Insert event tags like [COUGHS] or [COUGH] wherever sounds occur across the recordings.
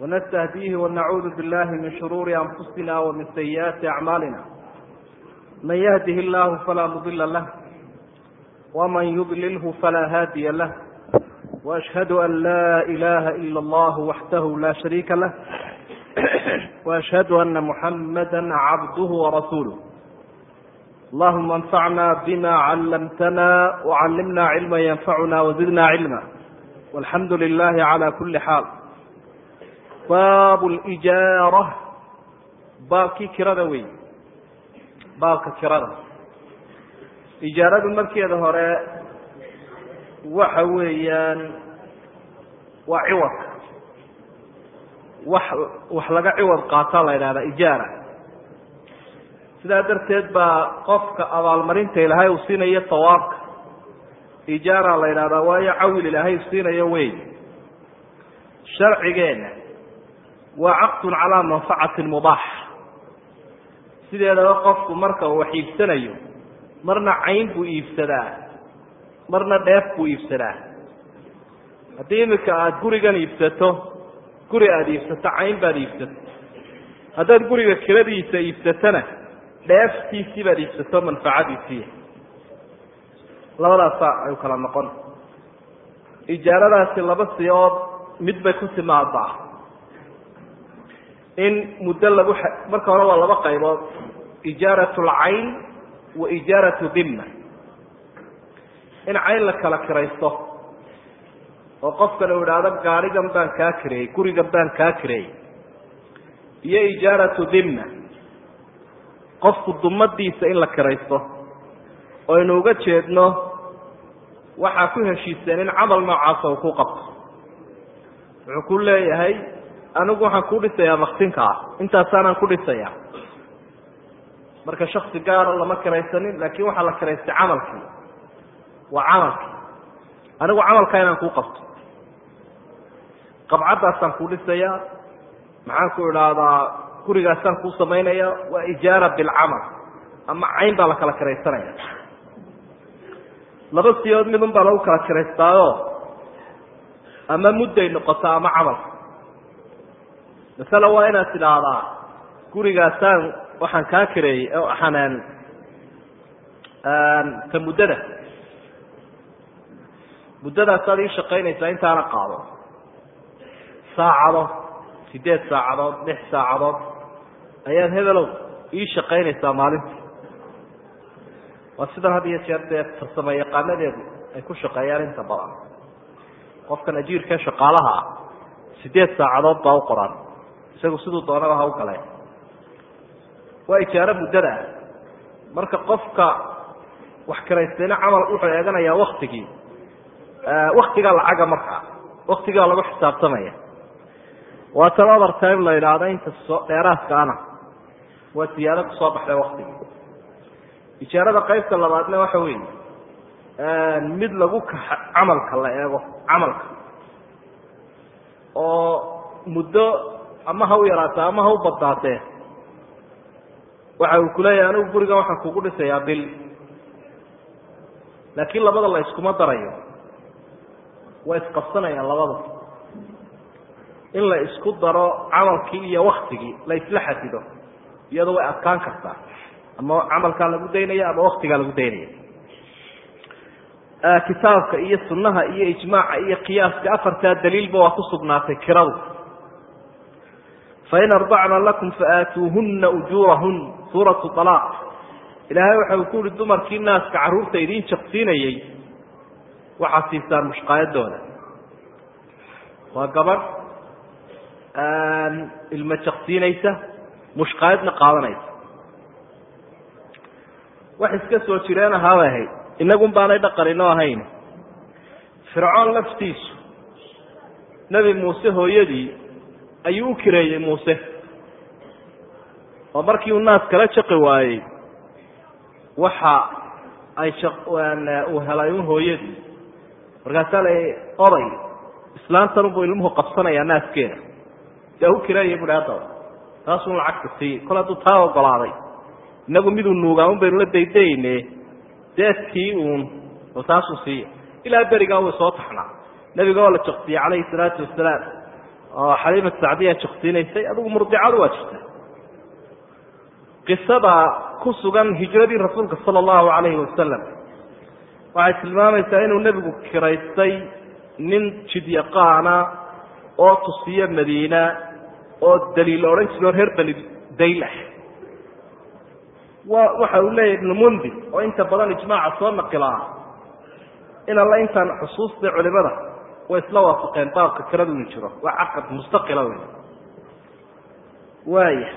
ونستهديه ونعوذ بالله من شرور أنفسنا ومن سيئات أعمالنا من يهده الله فلا مضل له ومن يضلله فلا هادي له وأشهد أن لا إله إلا الله وحده لا شريك له وأشهد أن محمدا عبده ورسوله اللهم انفعنا بما علمتنا وعلمنا علما ينفعنا وزدنا علما والحمد لله على كل حال baab lijaara baabkii kirada wey baabka kirada. Ijaaradu markeeda hore waxa weeyaan waa ciwadka wax wax laga ciwad qaataa la yidhahdaa ijaara. Sidaa darteed baa qofka abaalmarinta ilaahay uu siinayo tawaabka. Ijaara la yidhahdaa waayo cawil ilaahay siinayo wey sharcigeena waa caqdun calaa manfacati mubaax sideedaba qofku marka uu wax iibsanayo marna cayn buu iibsadaa marna dheef buu iibsadaa. Haddii iminka aada gurigan iibsato guri aada iibsato cayn baad iibsato. Haddaad guriga kiradiisa iibsatona dheeftiisii baad iibsato manfacadiisiiya labadaasaa ay kala noqon. Ijaaradaasi laba siyood mid bay ku timaadaa in muddo lagu marka hore waa laba qaybood. Ijaarat lcayn wa ijaaratu dimma. In cayn la kala kiraysto oo qofkan uu idhaahdo gaarigan baan kaa kireeyey gurigan baan kaa kireeyey iyo ijaaratu dimma. Qofku dumadiisa in la kiraysto oo aynu uga jeedno waxaa ku heshiiseen in camal noocaasa uu ku qabto. Wuxuu ku leeyahay anigu waxaan ku dhisayaa maksinka ah intaasaanaan ku dhisayaa marka shaksi gaara lama kiraysanin laakiin waxaa la kiraystay camalkii. Waa camalkii. Anigu camalkaa inaan kuu qabto. Qabcaddaasaan ku dhisayaa maxaan ku idhaahdaa gurigaasaan kuu samaynaya. Waa ijaara bilcamal ama cayn baa la kala kiraysanaya laba siyood midun baa lagu kala kiraystaayo ama mudday noqoto ama camalka masale waa inaad tidhaahdaa gurigaasaan waxaan kaa kireeyey waxaan ta muddada. Muddadaasaad ii shaqaynaysaa intaana qaado. Saacado sideed saacadood lix saacadood ayaad hebelow ii shaqaynaysaa maalintii. Waa sidan had iyo jeer dee farsamo yaqaanadeedu ay ku shaqeeyaan inta badan. Qofkan ajiirkee shaqaalaha ah sideed saacadood baa u qoran isagu siduu doonaba ha u galeen waa ijaaro muddada. Marka qofka wax kiraystayna camal wuxuu eeganayaa waktigii waktigaa lacaga markaa waktigaa lagu xisaabtamaya. Waa tan over time la yidhaahdo inta soo dheeraadka ana. Waa siyaado ku soo baxday waktigii ijaarada qaybta labaadna waxa weeye. Mid lagu kaxa camalka la eego camalka. Oo muddo ama ha u yaraato ama ha u badnaatee waxa uu kuleeyahay anigu gurigan waxaan kugu dhisayaa bil laakiin labada la iskuma darayo. Waa isqabsanayaan labada. In la isku daro camalkii iyo waktigii la isla xadido iyadoo way adkaan kartaa. Ama camalkaa lagu daynaya ama waktigaa lagu daynaya. Kitaabka iyo sunnaha iyo ijmaaca iyo qiyaaska afartaa daliilba waa ku sugnaatay kiradu fain arbacna lakum faaatuuhuna ujuurahun suuratu alaaq ilaahay waxa uu ku yihi dumarkii naaska carruurta idiin jaqsiinayey waxaad siisaan mushqaayadooda waa gabadh ilmo jaqsiinaysa mushqaayadna qaadanaysa wax iska soo jireen ahaabay ahayd inagun baanay dhaqaninoo ahayn fircoon laftiisu nebi muuse hooyadii ayuu u kireeyey muuse. Oo markii uu naas kala jaqi waayey. Waxa ay uu helay un hooyadii. Markaasaa la oday islaantan unbuu ilmuhu qabsanayaa naaskeeda. Dee u kireeyay buhi haddaba taasuun lacagta siiyey. Kol hadduu taa ogolaaday inagu miduu nuugaa un baynu la daydayne deedkii uun bal taasuu siiya ilaa berigaa way soo taxnaa. Nebiga oo la jaqsiyey calayhi salaatu wasalaam oo xaliima sacdiya jaqsiinaysay adigu murdicadu waa jirta qisada ku sugan hijradii rasuulka sala allahu calayhi wasalam waxay tilmaamaysaa inuu nebigu kiraystay nin jidyaqaana oo tusiyo madiina oo daliil odhan jiro reer bani dayl ah wa waxa uu leeyahy ibnu mundir oo inta badan ijmaaca soo naqilaa in alla intaan xusuustai culimada way isla waafaqeen baabka kiradu inu jiro. Waa caqad mustaqila wey waaya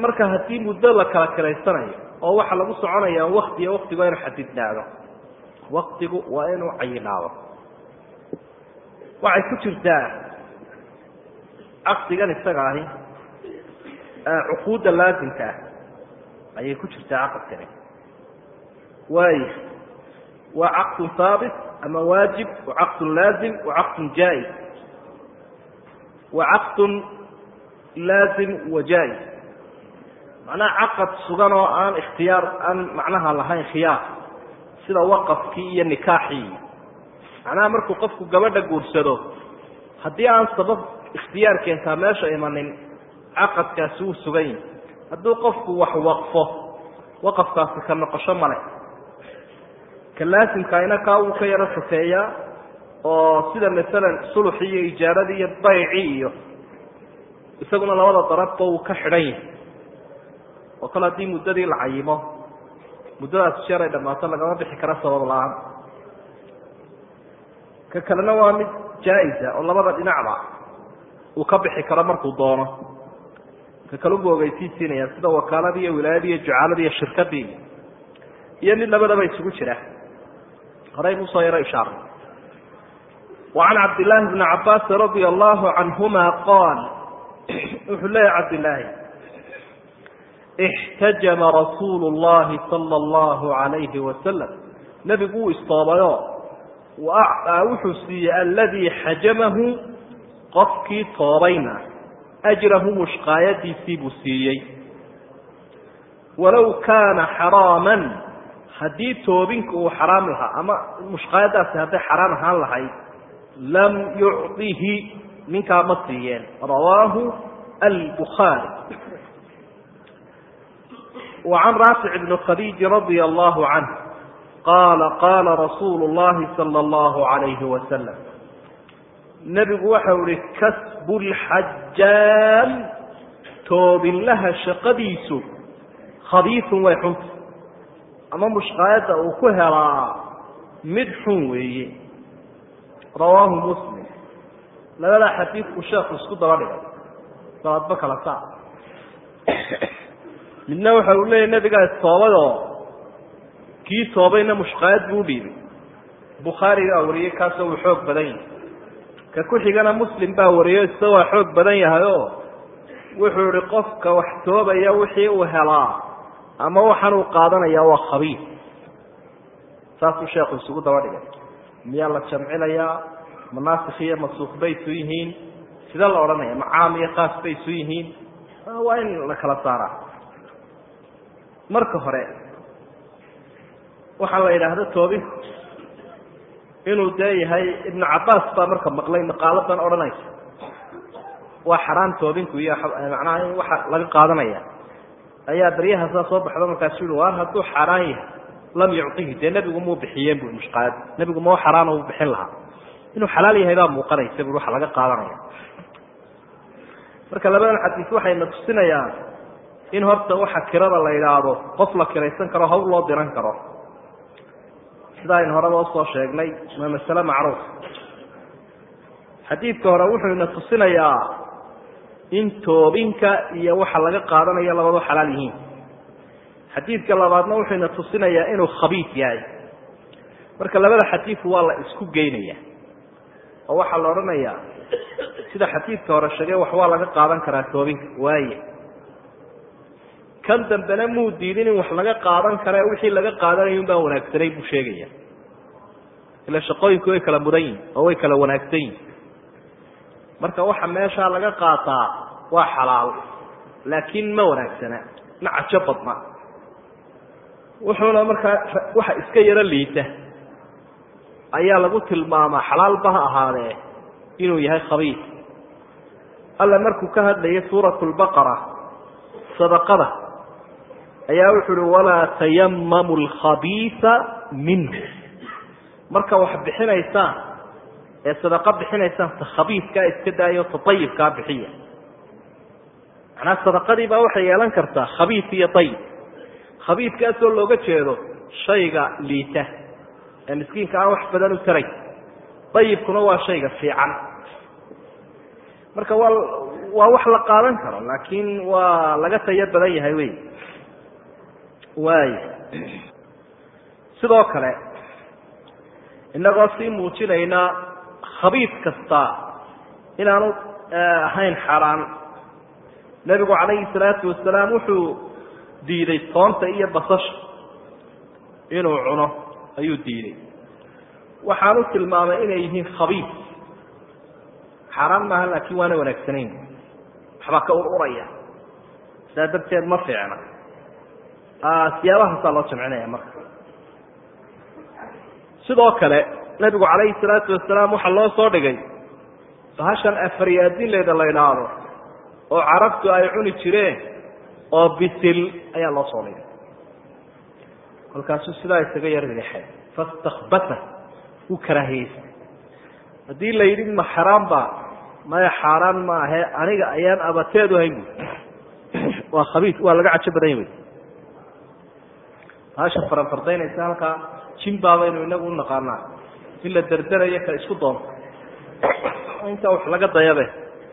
marka haddii muddo la kala kiraysanayo oo waxa lagu soconaya waktiyo waktigu waa inu xadidnaado. Waktigu waa inuu cayinaado waxay ku jirtaa caqdigan isaga ahi cuquudda laasimka ah. Ayay ku jirtaa caqadkani waaya waa caqdun haabit ama waajib wa caqdun laazim wa caqdun jaa-is wa caqdun laazim wa jaa-is macnaha caqad sugan oo aan ikhtiyaar aan macnaha lahayn khiyaar sida waqafkii iyo nikaaxii. Macnaha markuu qofku gabadha guursado haddii aan sabab ikhtiyaar keentaa meesha imanin caqadkaasi wuu sugan yahi hadduu qofku wax waqfo waqafkaasi ka noqosho male ka laasimkaayna kaa wuu ka yaro sokeeyaa oo sida masalan suluxii iyo ijaaradii iyo baycii iyo isaguna labada darabba wuu ka xidhan yahay. Oo kale haddii muddadii la cayimo muddadaas jeer ay dhammaato lagama bixi kara sabab la'aan. Ka kalena waa mid jaa-isa oo labada dhinacba uu ka bixi karo markuu doono. Ka kalunbu ogeysiisiinaya sida wakaaladii iyo wilaayadii iyo jucaaladii iyo shirkadii iyo mid labadaba isugu jira horaynu u soo yaro ishaaray wa can cabdillaahi bni cabbaasi radia allahu canhuma qaal wuxuu leeyahy cabdillaahi ixtajama rasuulu llahi sala allahu alayhi wasalam nebigu wuu istoobayo wa acdaa wuxuu siiyey alladii xajamahu qofkii toobayna ajrahu mushqaayadiisii buu siiyey. Walow kaana xaraaman haddii toobinku uu xaraam lahaa ama mushqaayadaasi hadday xaraam ahaan lahayd lam yucdihi ninkaa ma siiyeen. Rawaahu albukhaari. Wa raafic bni khadiiji radia allahu canh qaala qaala rasuulu llahi sala allahu alayhi wasalam nebigu waxau ihi kasbu lxajaam toobinlaha shaqadiisu khabiisun way xunta ama mushqaayadda uu ku helaa mid xun weeye. Rawaahu muslim. Labadaa xadiidku sheekhu isku daba dhigay. Dabaadba kala saa. [COUGHS] Midna waxa uu leeyahy nebigaa istoobayoo kii toobayna mushqaayad buu udhiibay bukhaarigaa wariyey kaasoo uu xoog badan yahay. Ka ku xigana muslim baa wariyo isa waa xoog badan yahay oo wuxuu ihi qofka wax toobaya wixii uu helaa ama waxaan uu qaadanayaa waa khabiir. Saasuu sheekhu isugu daba dhigay. Miyaa la jamcinayaa? Ma naasikh iyo masuuq bay isu yihiin. Sida la odhanaya ma caam iyo kaas bay isu yihiin. Waa in la kala saaraa marka hore waxaa la yidhaahda toobinku inuu dee yahay ibnu cabbaas baa marka maqlay maqaaladan odhanaysa. Waa xaraan toobinku iyo macnaha in waxa laga qaadanaya ayaa baryaha saa soo baxda markaasu yihi waar hadduu xaaraan yahay lam yucطihi dee nebigu muu bixiyeen bu mushqaad nebigu moo xaraano u bixin lahaa. Inuu xalaal yahay baa muuqanaysa bu waxa laga qaadanaya. Marka labadan xadiis waxayna tusinayaan in horta waxa kirada la yidhaahdo qof la kiraysan karo hawl loo diran karo. Sida aynu horeba u soo sheegnay waa masale macruuf. Xadiidka hore wuxuu ina tusinayaa in toobinka iyo waxa laga qaadanayo labadu xalaal yihiin. Xadiidka labaadna wuxuu ina tusinayaa inuu khabiis yahay. Marka labada xadiidku waa la isku geynaya oo waxaa la odhanayaa sida xadiidka hore sheegay wax waa laga qaadan karaa toobinka. Waaye kan dambena muu diidin in wax laga qaadan kare wixii laga qaadanayo un baan wanaagsanay buu sheegaya ila shaqooyinku way kala mudan yihiin oo way kala wanaagsan yihiin marka waxa meeshaa laga qaataa waa xalaal laakiin ma wanaagsana ma cajo badna wuxuuna markaa waxa iska yaro liita. Ayaa lagu tilmaamaa xalaalba ha ahaadee inuu yahay khabiis. Alla markuu ka hadlayay suuratu lbaqara sadaqada ayaa wuxu uhi walaa tayamamu alkhabiisa minhu. Marka wax bixinaysaan ee sadaqo bixinaysaan ta khabiiskaa iska daayo ta ayibkaa bixiya. Macnaa sadaqadii baa waxay yeelan kartaa khabiis iyo ayib khabiiskaasoo looga jeedo shayga liita ee miskiinka aan wax badan u taray. Ayibkuna waa shayga fiican. Marka waa waa wax la qaadan karo laakiin waa laga tayo badan yahay wey waay sidoo kale inagoo sii muujinayna khabiis kasta inaanu ahayn xaaraan nebigu calayhi salaatu wasalaam wuxuu diiday toonta iyo basasha inuu cuno ayuu diiday. Waxaanu tilmaamay inay yihiin khabiis. Xaaraan maaha laakiin waana wanaagsanayn. Waxbaa ka ururaya. Sidaa darteed ma fiicna. Siyaabahaasaa loo jamcinaya marka. Sidoo kale nebigu calayhi salaatu wasalaam waxaa loo soo dhigay. Bahashan afariyaadinleeda la idhaahdo oo carabtu ay cuni jireen oo bisil ayaa loo soo dhigay. kolkaasuu sidaa isaga yar fastakbata u karaahiyeystay haddii la yidhi ma xaraam ba maya xaaraan maahe aniga ayaan abateedu hayn bu waa khabiis waa laga cajo badan yahy baasha faranfardaynaysa halkaa jimba baynu inagu u naqaanaa in la derderayo ka isku doonto intaa wax laga dayabe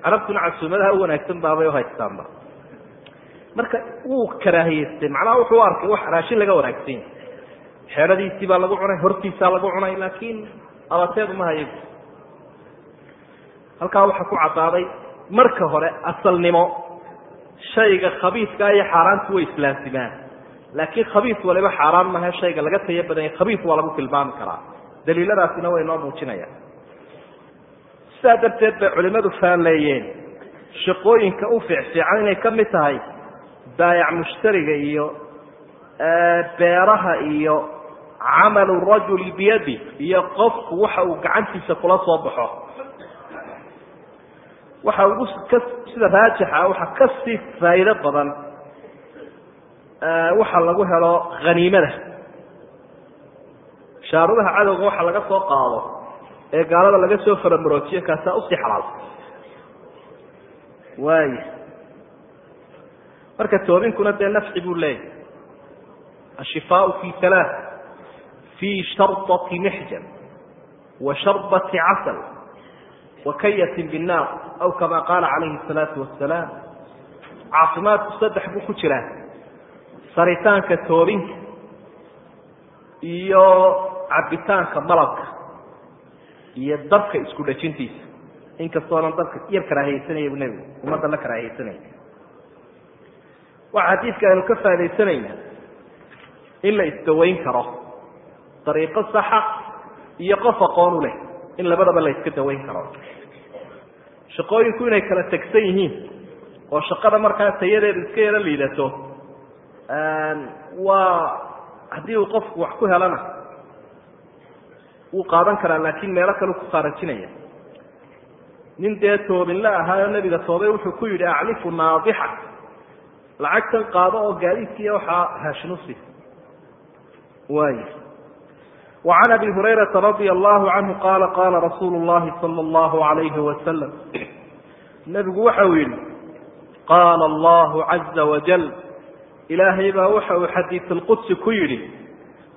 carabtuna casuumadaha u wanaagsan baabay uhaystaanba marka wuu karaahiyeystay macnaha wuxuu arkay wax raashin laga wanaagsan yahy xeeradiisii baa lagu cunay hortiisaa lagu cunay laakiin abateedu ma hayo halkaa waxaa ku caddaaday marka hore asalnimo shayga khabiiskaa iyo xaaraantu way islaamsimaan laakiin khabiis waliba xaaraan mahe shayga laga tayo badanya khabiis waa lagu tilmaami karaa daliiladaasina way noo muujinayaan. Sidaa darteed bay culimadu faalleeyeen shaqooyinka u fiicfiican inay ka mid tahay baayac mushtariga iyo beeraha iyo camalu rajuli biyadi iyo qofku waxa uu gacantiisa kula soo baxo. Waxa ugu ka sida raajixa waxa ka sii faa'iido badan waxa lagu helo haniimada shaarudaha cadowga waxa laga soo qaado ee gaalada laga soo faramaroojiyo kaasaa u sii xalaalsa waaya marka toobinkuna dee nafci buu leeyahy ashifaau fi halaa fi sharbati mixjan wa sharbati casal wa kayatin binnaar aw kama qaala calayhi salaatu wasalaam caafimaadku saddex buu ku jiraa. Saritaanka toobinka iyo cabitaanka malabka iyo dabka isku dhajintiisa. Inkastoonan dabka yar karaahiyeysanaya bu nebigu ummadda la karaahiyeysanaya waxa xadiidka aynu ka faaidaysanaynaa in la isdawayn karo dariiqo saxa iyo qof aqoon u leh in labadaba la iska dawayn karo. Shaqooyinku inay kala tegsan yihiin oo shaqada markaa tayadeedu iska yaro liidato waa haddii uu qofku wax ku helana wuu qaadan karaa laakiin meelo kalu ku qaarajinaya nin dee toobinla ahaa oo nebiga toobay wuxuu ku yidhi aclifu naadixak lacagtan qaado oo gaadiidkiiy waxaa haashnusi waay. Wacan abi hurayraa radia allahu canhu qaala qaala rasuulu llahi sala allahu alayhi wasalam nebigu waxa uu yidhi qaala allahu caza wajal ilaahay baa waxa uu xadiisulqudsi ku yidhi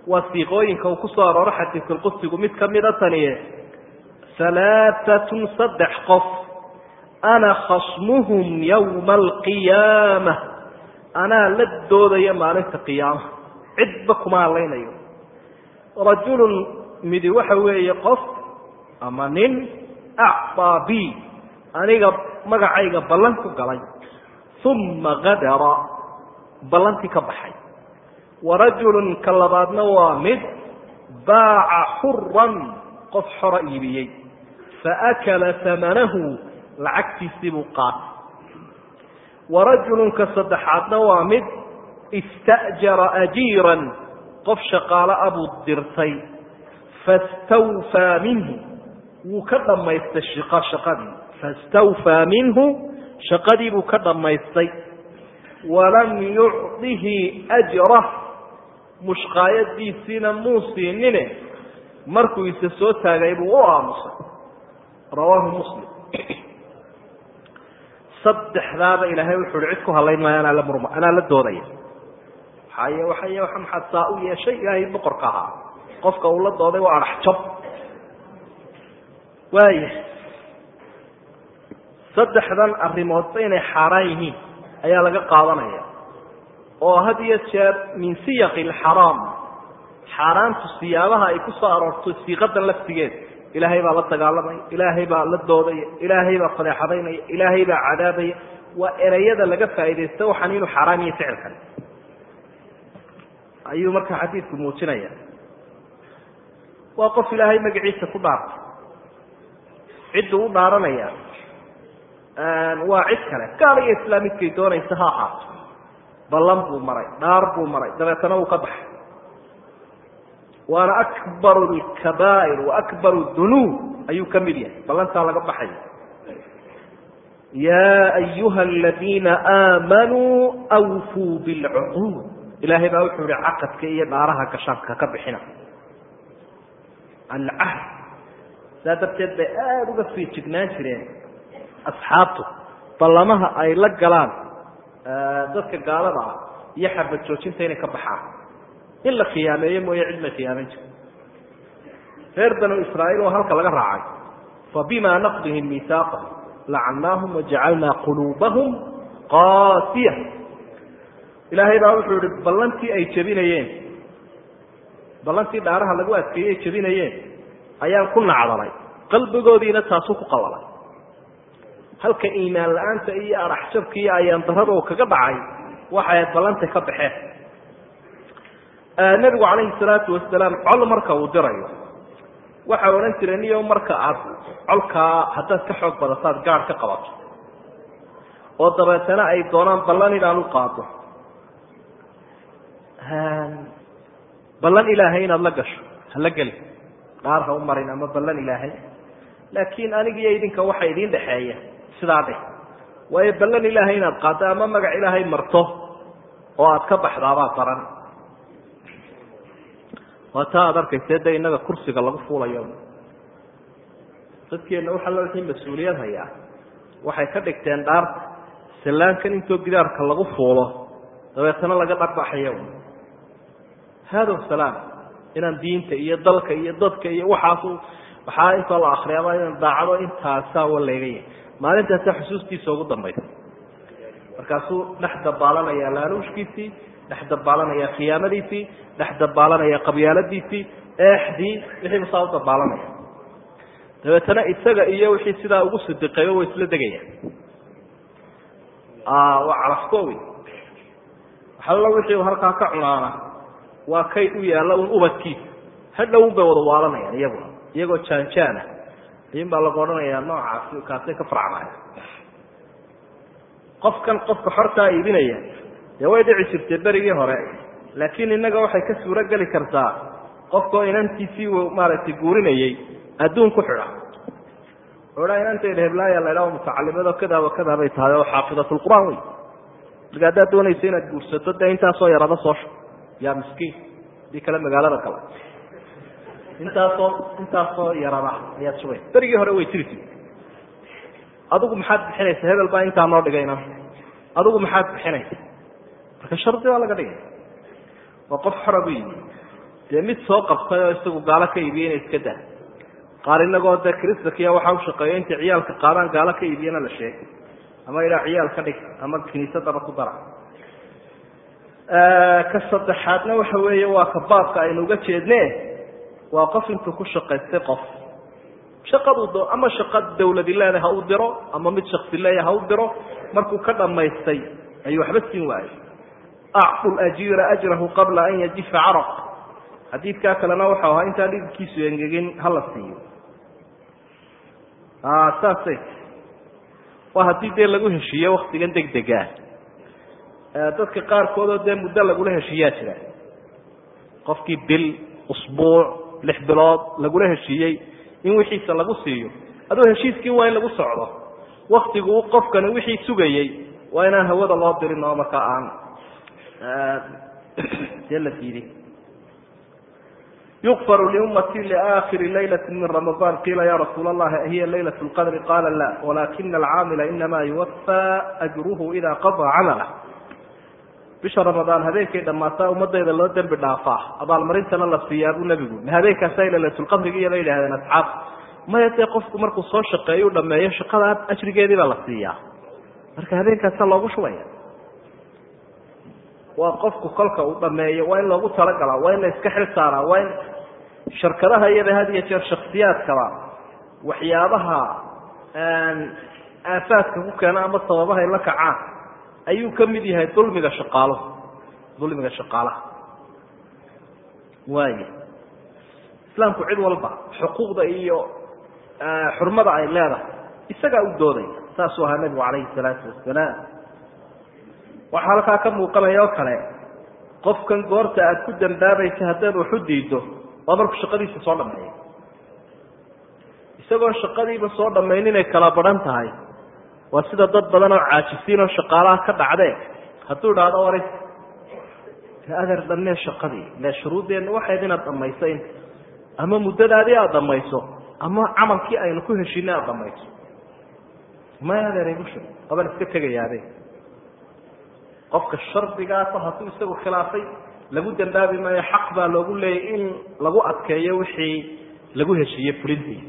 waa siiqooyinka uu ku soo arooro xadiidkulqudsigu mid ka mida taniye alaaatun saddex qof ana khasmuhum yowma alqiyaama anaa la doodaya maalinta qiyaamaha cidba kuma hadlaynayo rajulun midi waxa weeye qof ama nin actaa bi aniga magacayga ballan ku galay uma kadara ballantii ka baxay warajulun ka labaadna waa mid baaca xuran qof xora iibiyey. Faakala hamanahu lacagtiisii buu qaatay. Warajulun ka saddexaadna waa mid ista'jara ajiiran qof shaqaalo abuu dirtay. Fastawfaa minhu wuu ka dhammaystay shiqa shaqadii. Fastawfaa minhu shaqadii buu ka dhammaystay. Walam yucdihi ajrah mushqaayadiisiina muu siinine markuu isa soo taagay buu u aamusay. Rawaahu muslim. Saddexdaaba ilaahay wuxu uhi cid ku hadlayn maayo anaa la murma anaa la doodaya. Waxay waxay maxaad u yeeshay ilaahay boqorka ahaa. Qofka uu la dooday waa arax jab waaya saddexdan arrimoodba inay xaaraan yihiin ayaa laga qaadanaya oo had iyo jeer min siyaqi alxaraam xaaraantu siyaabaha ay ku soo aroorto siiqadan laftigeed ilaahay baa la dagaalamaya ilaahay baa la doodaya ilaahay baa fadeexadaynaya ilaahay baa cadaabaya waa ereyada laga faaidaysta waxaan inuu xaaraam iyo ficilkan ayuu marka xadiidku muujinaya. Waa qof ilaahay magaciisa ku dhaartay cidduu u dhaaranaya. Waa cid kale. Gaal iyo islaamidkay doonaysa ha ahaato ballan buu maray dhaar buu maray dabeetana wuu ka baxay. Waana akbaru lkabaa'ir wa akbaru dunuub ayuu ka mid yahay ballantaa laga baxaya. Yaa ayuha aladiina aamanuu awfuu bilcuquud. Ilaahay baa wuxuu ihi caqadka iyo dhaaraha gashaanka ka bixina. Alcahd saa darteed bay aada uga fiijignaan jireen asxaabtu ballamaha ay la galaan dadka gaalada ah iyo xabad joojinta inay ka baxaan. In la khiyaameeyo mooye cid may khiyaaman jir reer banu israa'iil oo halka laga raacay. Fabima naqdihim miisaaqahum lacanaahum wajacalnaa quluubahum qaasiya ilaahay baa wuxuu ihi ballantii ay jebinayeen ballantii dhaaraha lagu adkeeyey ay jebinayeen ayaan ku nacdalay. Qalbigoodiina taasuu ku qabalay halka iimaan la'aanta iyo araxjabka iyo ayaan darada uu kaga dhacay waxay ballantay ka baxeen. Nebigu calayhi salaatu wasalaam col marka uu dirayo waxa odhan jire niyo marka aad colkaa haddaad ka xoog badataad gaadh ka qabato oo dabeetana ay doonaan ballan inaan u qaado. Ballan ilaahay inaad la gasho hala geli dhaar ha u marin ama ballan ilaahay. Laakiin anigiyo idinka waxa idiin dhexeeya sidaa dheh waayo ballan ilaahay inaad qaaddo ama magac ilaahay marto oo aad ka baxdaabaa daran waa taa aad arkayse de innaga kursiga lagu fuulayo. Dadkeenna waxa la wixii mas'uuliyad hayaa waxay ka dhigteen dhaarta sallaankan intoo gidaarka lagu fuulo dabeetana laga dharbaxayo. Hada salaam inaan diinta iyo dalka iyo dadka iyo waxaasu waxaa intoo la akriyaba inaan daacado intaasaa waleegaya maalintaasa xusuustiisa ugu dambaysa. Markaasuu dhex dabaalanaya laaluushkiisii dhex dabaalanaya khiyaamadiisii dhex dabaalanaya qabyaaladiisii eexdii wixiiba saa u dabaalanaya dabeetana isaga iyo wixii sidaa ugu sidiqeeyo way isla degayaan. Waa calafkoowi waxallo wixii u halkaa ka cunaana waa kayd u yaalla un ubadkiisa. Hadhow un bay wada waalanayaan iyaguna iyagoo jaanjaana ayun baa lagu odhanayaa noocaasi kaasay ka farcmaya qofkan qofka xortaa iibinaya dee way dhici jirtay berigii hore. Laakiin innaga waxay ka suuro geli kartaa qofkao inantiisii maaragtay guurinayey adduun ku xidha oha inantayda heblaaya la ydhaho mutacalimado kada wa kada bay tahay oo xaafidatulqur'aan wey marka haddaad doonayso inaad guursato dee intaasoo yarada soo shu yaa miskiin. Hadii kale magaalada kale intaasoo intaasoo yarada ayaad shubay berigii hore way jirta adigu maxaad bixinaysa hebel baa intaa noo dhigayna? Adigu maxaad bixinaysa? Marka shardi baa laga dhigay. Waa qof xora bu yimi dee mid soo qabtay oo isagu gaalo ka iibiye ina iska daa qaar inagoo dee kristankiya waxaa ushaqeeyo intay ciyaalka qaadaan gaalo ka iibiyana la sheegay. Ama ilaa ciyaal ka dhig ama kiniisadaba ku dara. Ka saddexaadna waxa weeye waa ka baabka aynu uga jeedne waa qof intuu ku shaqaystay qof. Shaqadu do ama shaqa dawladi leeda ha u diro ama mid shaksi leeya ha u diro markuu ka dhammaystay ayuu waxba siin waayey. Acfu lajiira ajrahu qabla an yajifa caraq. Xadiidkaa kalena waxau ahaa intaan dhididkiisu engegin hala siiyo. Saasay. Waa haddii dee lagu heshiiye waktigan deg degaa dadka qaarkoodoo dee muddo lagula heshiiyaa jira. Qofkii bil usbuuc lix bilood lagula heshiiyey in wixiisa lagu siiyo. Aduu heshiiskii waa in lagu socdo waktigu qofkani wixii sugayey waa inaan hawada loo dirin oo markaa aan dee la diiday. Yukfaru liummati liaakhiri laylati min ramadaan qiila ya rasuula allahi ahiya laylat lqadri qaala la walakina alcaamila inama yuwafaa ajruhu ida qadaa camalah bisha ramadaan habeenkay dhammaataa ummadayda loo dembi dhaafaa abaalmarintana la siiyaa buu nebigu. Habeenkaasa laylatulqadrigiiyo bay yidhahdeen asxaab. Maya dee qofku markuu soo shaqeeyo u dhameeyo shaqada ajrigeediibaa la siiyaa marka habeenkaasa loogu shubaya. Waa qofku kolka uu dhameeyo waa in loogu talagalaa waa in la iska xil saaraa waa in sharkadaha iyada had iyo jeer shaksiyaadkaba waxyaabaha aafaadka ku keena ama sababahay la kacaan ayuu ka mid yahay dulmiga shaqaaluhu dulmiga shaqaalaha. Waaya islaamku cid walba xuquuqda iyo xurmada ay leedahay isagaa u doodaya saasuu ahaa nebigu calayhi salaatu wasalaam waxaa halkaa ka muuqanaya oo kale qofkan goorta aad ku dambaabaysa haddaad waxu diido waa markuu shaqadiisa soo dhameeya isagoon shaqadiiba soo dhammayn inay kala badhan tahay waa sida dad badan oo caajisiin oo shaqaalaha ka dhacdee hadduu idhaahdo waris adeer dhammee shaqadii ile shuruuddeenna waxayd inaad dhamayso in ama muddadaadii aada dhamayso ama camalkii aynu ku heshinay aada dhamayso maya adeer igu shug iska tegayaabe qofka shardigaasa hadduu isagu khilaafay lagu dambaabi maayo xaq baa loogu leeyay in lagu adkeeyo wixii lagu heshiiyey fulintiisa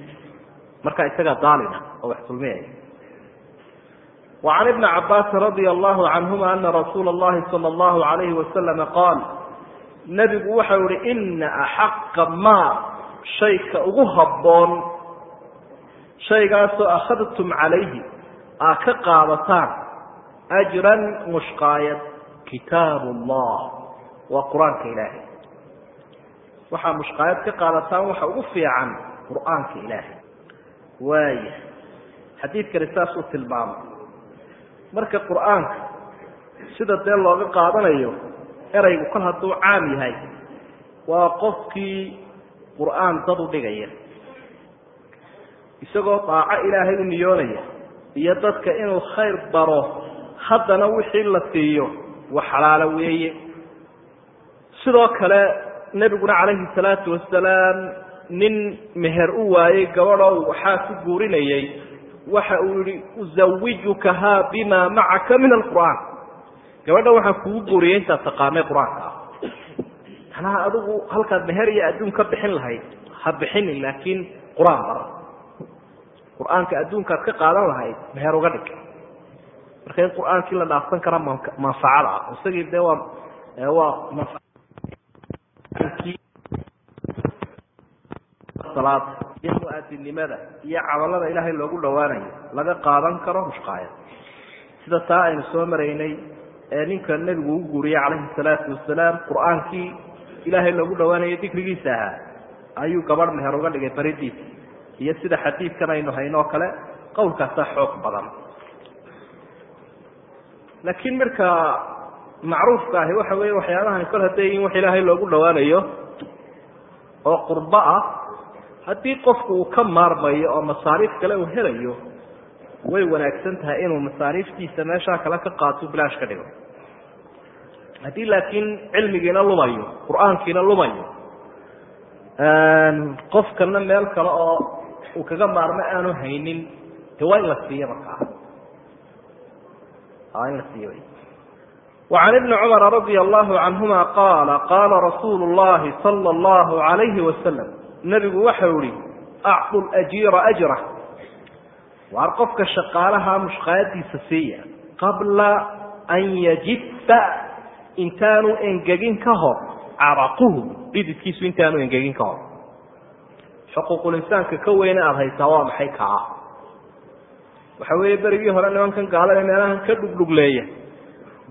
marka isagaa daalina oo wax dulmiyaya وعن بن عabاس رضي الله عنهma أن رsuuل اللhi صلى الله عليه وسلم قاaل نبgu waxau hi إنa أحقa ma شhayka ugu haboon شhaygaasoo أخadتم عalayhi aa ka qaadataan أجرا مشقاayad kitaaب الlah waa qur'aanka ilaahay waxaa مشقاayad ka qaadataan waxa ugu fiican qur'aanka ilaahay waaya xadiidkani saasuu tilmaamay marka qur'aanka sida dee looga qaadanayo eraygu kol hadduu caam yahay waa qofkii qur'aan dad u dhigaya. Isagoo daaco ilaahay u niyoonaya iyo dadka inuu khayr baro haddana wixii la siiyo wax xalaalo weeye. Sidoo kale nebiguna calayhi salaatu wasalaam nin meher u waayey gabadhoo waxaa ku guurinayay waxa uu yihi uzawijukaha bima macaka min alqur'aan gabadha waxaa kugu guuriyay intaad taqaanay qur'aanka. Ah macnaha adigu halkaad meher iyo adduun ka bixin lahayd ha bixinin laakiin qur'aan bar qur'aanka adduunkaad ka qaadan lahayd meher uga dhig marka in qur'aankii la dhaafsan kara manfacada ah isagii dee waa waa salaada iyo mu'aadinimada iyo camalada ilaahay loogu dhawaanayo laga qaadan karo mushqaayad sida taa aynu soo maraynay ee ninka nebigu u guuriyey calayhi salaatu wasalaam qur'aankii ilaahay loogu dhawaanayo dikrigiisa ahaa ayuu gabadh meher uga dhigay baridiisa iyo sida xadiidkan aynu hayno o kale qowlkaasaa xoog badan. Laakiin marka macruufka ahi waxa weeye waxyaabahan kol hadday in wax ilaahay loogu dhawaanayo oo qurbo ah haddii qofku uu ka maarmayo oo masaariif kale uu helayo way wanaagsan tahay inuu masaariiftiisa meeshaa kale ka qaato bilaash ka dhigo haddii laakiin cilmigiina lumayo qur-aankiina lumayo qofkana meel kale oo uu kaga maarmo aanu haynin de waa in la siiyo markaa waa in la siiyo وعن بن cمر رضي الله عنهma qاaل qاla رsuuل اللhi صلى الله عليه وسلم nebigu waxau ihi acdu ajiira ajra. Waar qofka shaqaalaha mushqaayadiisa siiya qabla an yajifa intaanu engegin ka hor caraquhu. Dhididkiisu intaanu engegin ka hor. Xuquuqulinsaanka ka weyne aada haysaa waa maxay kaa waxa weeye berigii hore nimankan gaalada meelahan ka dhugdhugleeya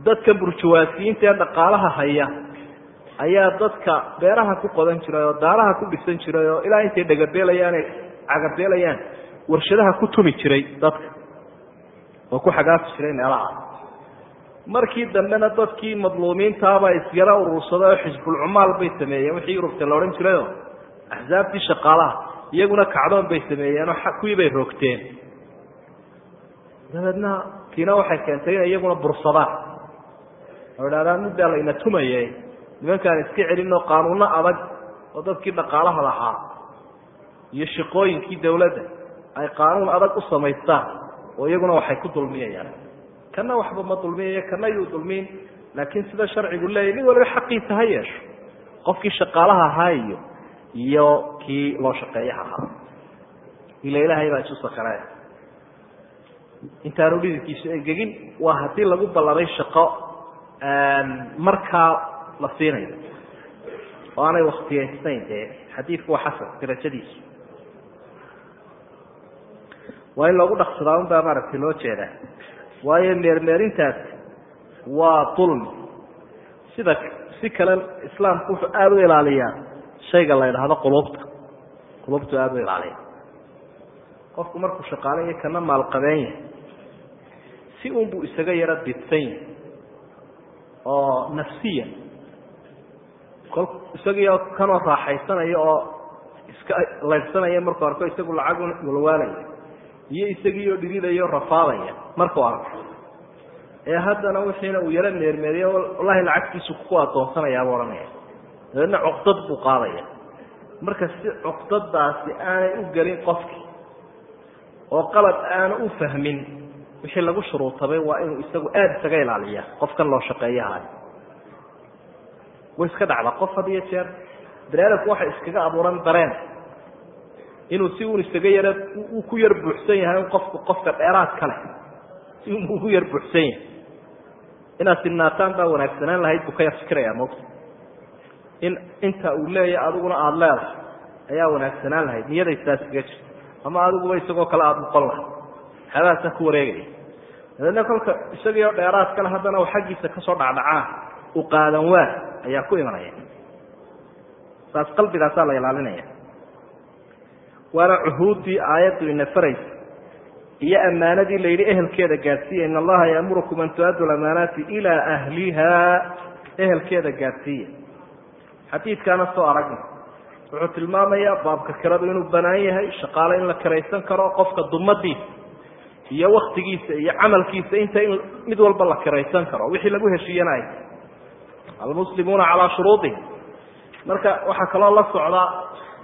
dadka burjuwaasiyiinta ee dhaqaalaha haya ayaa dadka beeraha ku qodan jiray oo daaraha ku dhisan jiray oo ilaa intay dhagabeelayaan ay cagabeelayaan warshadaha ku tumi jiray dadka oo ku xagaafi jiray meelaha. Markii dambena dadkii madluumiintaaba isyara urursada oo xisbulcumaal bay sameeyeen wixii yurubta la odhan jirayoo axsaabtii shaqaalaha iyaguna kacdoon bay sameeyeenoo kuwii bay rogteen dabeedna kiina waxay keentay inay iyaguna bursadaan. Oo idhahdaan muddaa la ina tumaye nimankaan iska celin oo qaanuuno adag oo dadkii dhaqaalaha lahaa iyo shaqooyinkii dawladda ay qaanuun adag u samaystaan oo iyaguna waxay ku dulmiyayaan. Kana waxba ma dulmiyayo kana yuu dulmiin laakiin sida sharcigu leeyahy mid waliba xaqiisa ha yeesho. Qofkii shaqaalaha ahaa iyo iyo kii loo shaqeeyaha ahaa ila ilaahay baa isu sakare intaanu dhididkiisu engegin waa haddii lagu ballamay shaqo markaa la siinayo oo aanay waktiyeysayn dee xadiidku waa xasan darajadiisu. Waa in loogu dhaqsadaa un baa maaragtay loo jeedaa. Waayo meermeerintaasi waa dulmi. Sida si kale islaamku wuxuu aada u ilaaliyaa shayga la ydhaahdo qulubta. Qulubtu aada u ilaaliya qofku markuu shaqaalayo kana maalqabeen yahay si un buu isaga yaro didsan yahay oo nafsiyan kol isagiio kanoo raaxaysanaya oo iska laydhsanaya markuu arko isagu lacag walwaalaya iyo isagiioo dhididaya o rafaadaya markuu arko. Ee haddana wixiina uu yaro meermeeriye wallahi lacagtiisu ku adoonsanayaabuu odhanaya dabeedna cuqdad buu qaadaya. Marka si cuqdadaasi aanay u gelin qofkii oo qalad aanu u fahmin wixii lagu shuruutabay waa inuu isagu aada isaga ilaaliya qofkan loo shaqeeyahay way iska dhacdaa qof had iyo jeer. Baniaadamku waxay iskaga abuuran dareen. Inuu si un isaga yaro uu ku yar buuxsan yahay qofku qofka dheeraad ka leh. Si un ugu yar buuxsan yahay. Inaad sinaataan baa wanaagsanaan lahayd buu ka yar fikirayaa mogta in inta uu leeyahay adiguna aada leedahay ayaa wanaagsanaan lahayd. Niyadaysaa iskaga jirta ama adiguba isagoo kale aada noqon lahay waxyaabahaasaa ku wareegaya. Dabeedna kolka isagii dheeraad kale haddana u xaggiisa ka soo dhacdhacaa u qaadan waa ayaa ku imanaya. Saas qalbigaasaa la ilaalinaya. Waana cuhuuddii aayaddu ina faraysa iyo ammaanadii la yidhi ehelkeeda gaadhsiiya in allaha yaamurukum an tu-addu lamaanaati ilaa ahliha ehelkeeda gaadhsiiya xadiidkaana soo aragna. Wuxuu tilmaamayaa baabka kiradu inuu banaan yahay shaqaale in la kiraysan karo qofka dumadiisa iyo waktigiisa iyo camalkiisa inta in mid walba la kiraysan karo wixii lagu heshiiyana ay almuslimuuna calaa shuruudihim. Marka waxaa kaloo la socdaa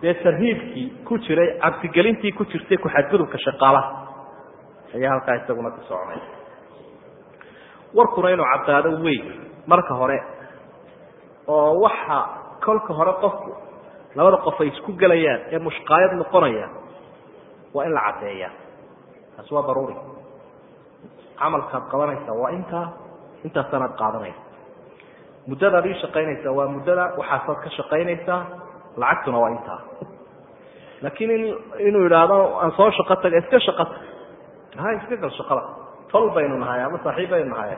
dee tarhiibkii ku jiray cabsigelintii ku jirtay ku-xadgudubka shaqaalaha. Ayaa halkaa isaguna ka soconay warkuna inuu caddaado weyn marka hore oo waxa kolka hore qofku labada qof ay isku gelayaan ee mushqaayad noqonayaan waa in la caddeeyaa. Taasi waa daruuri. Camalkaad qabanaysaa waa intaa intaasanaad qaadanaysa muddadaad ii shaqaynaysaa waa muddada waxaasaad ka shaqaynaysaa lacagtuna waa intaa. Laakiin in inuu yidhaahdo aan soo shaqo taga iska shaqo tag. Ha iska gal shaqada. Tol baynu nahay ama saaxiib baynu nahay.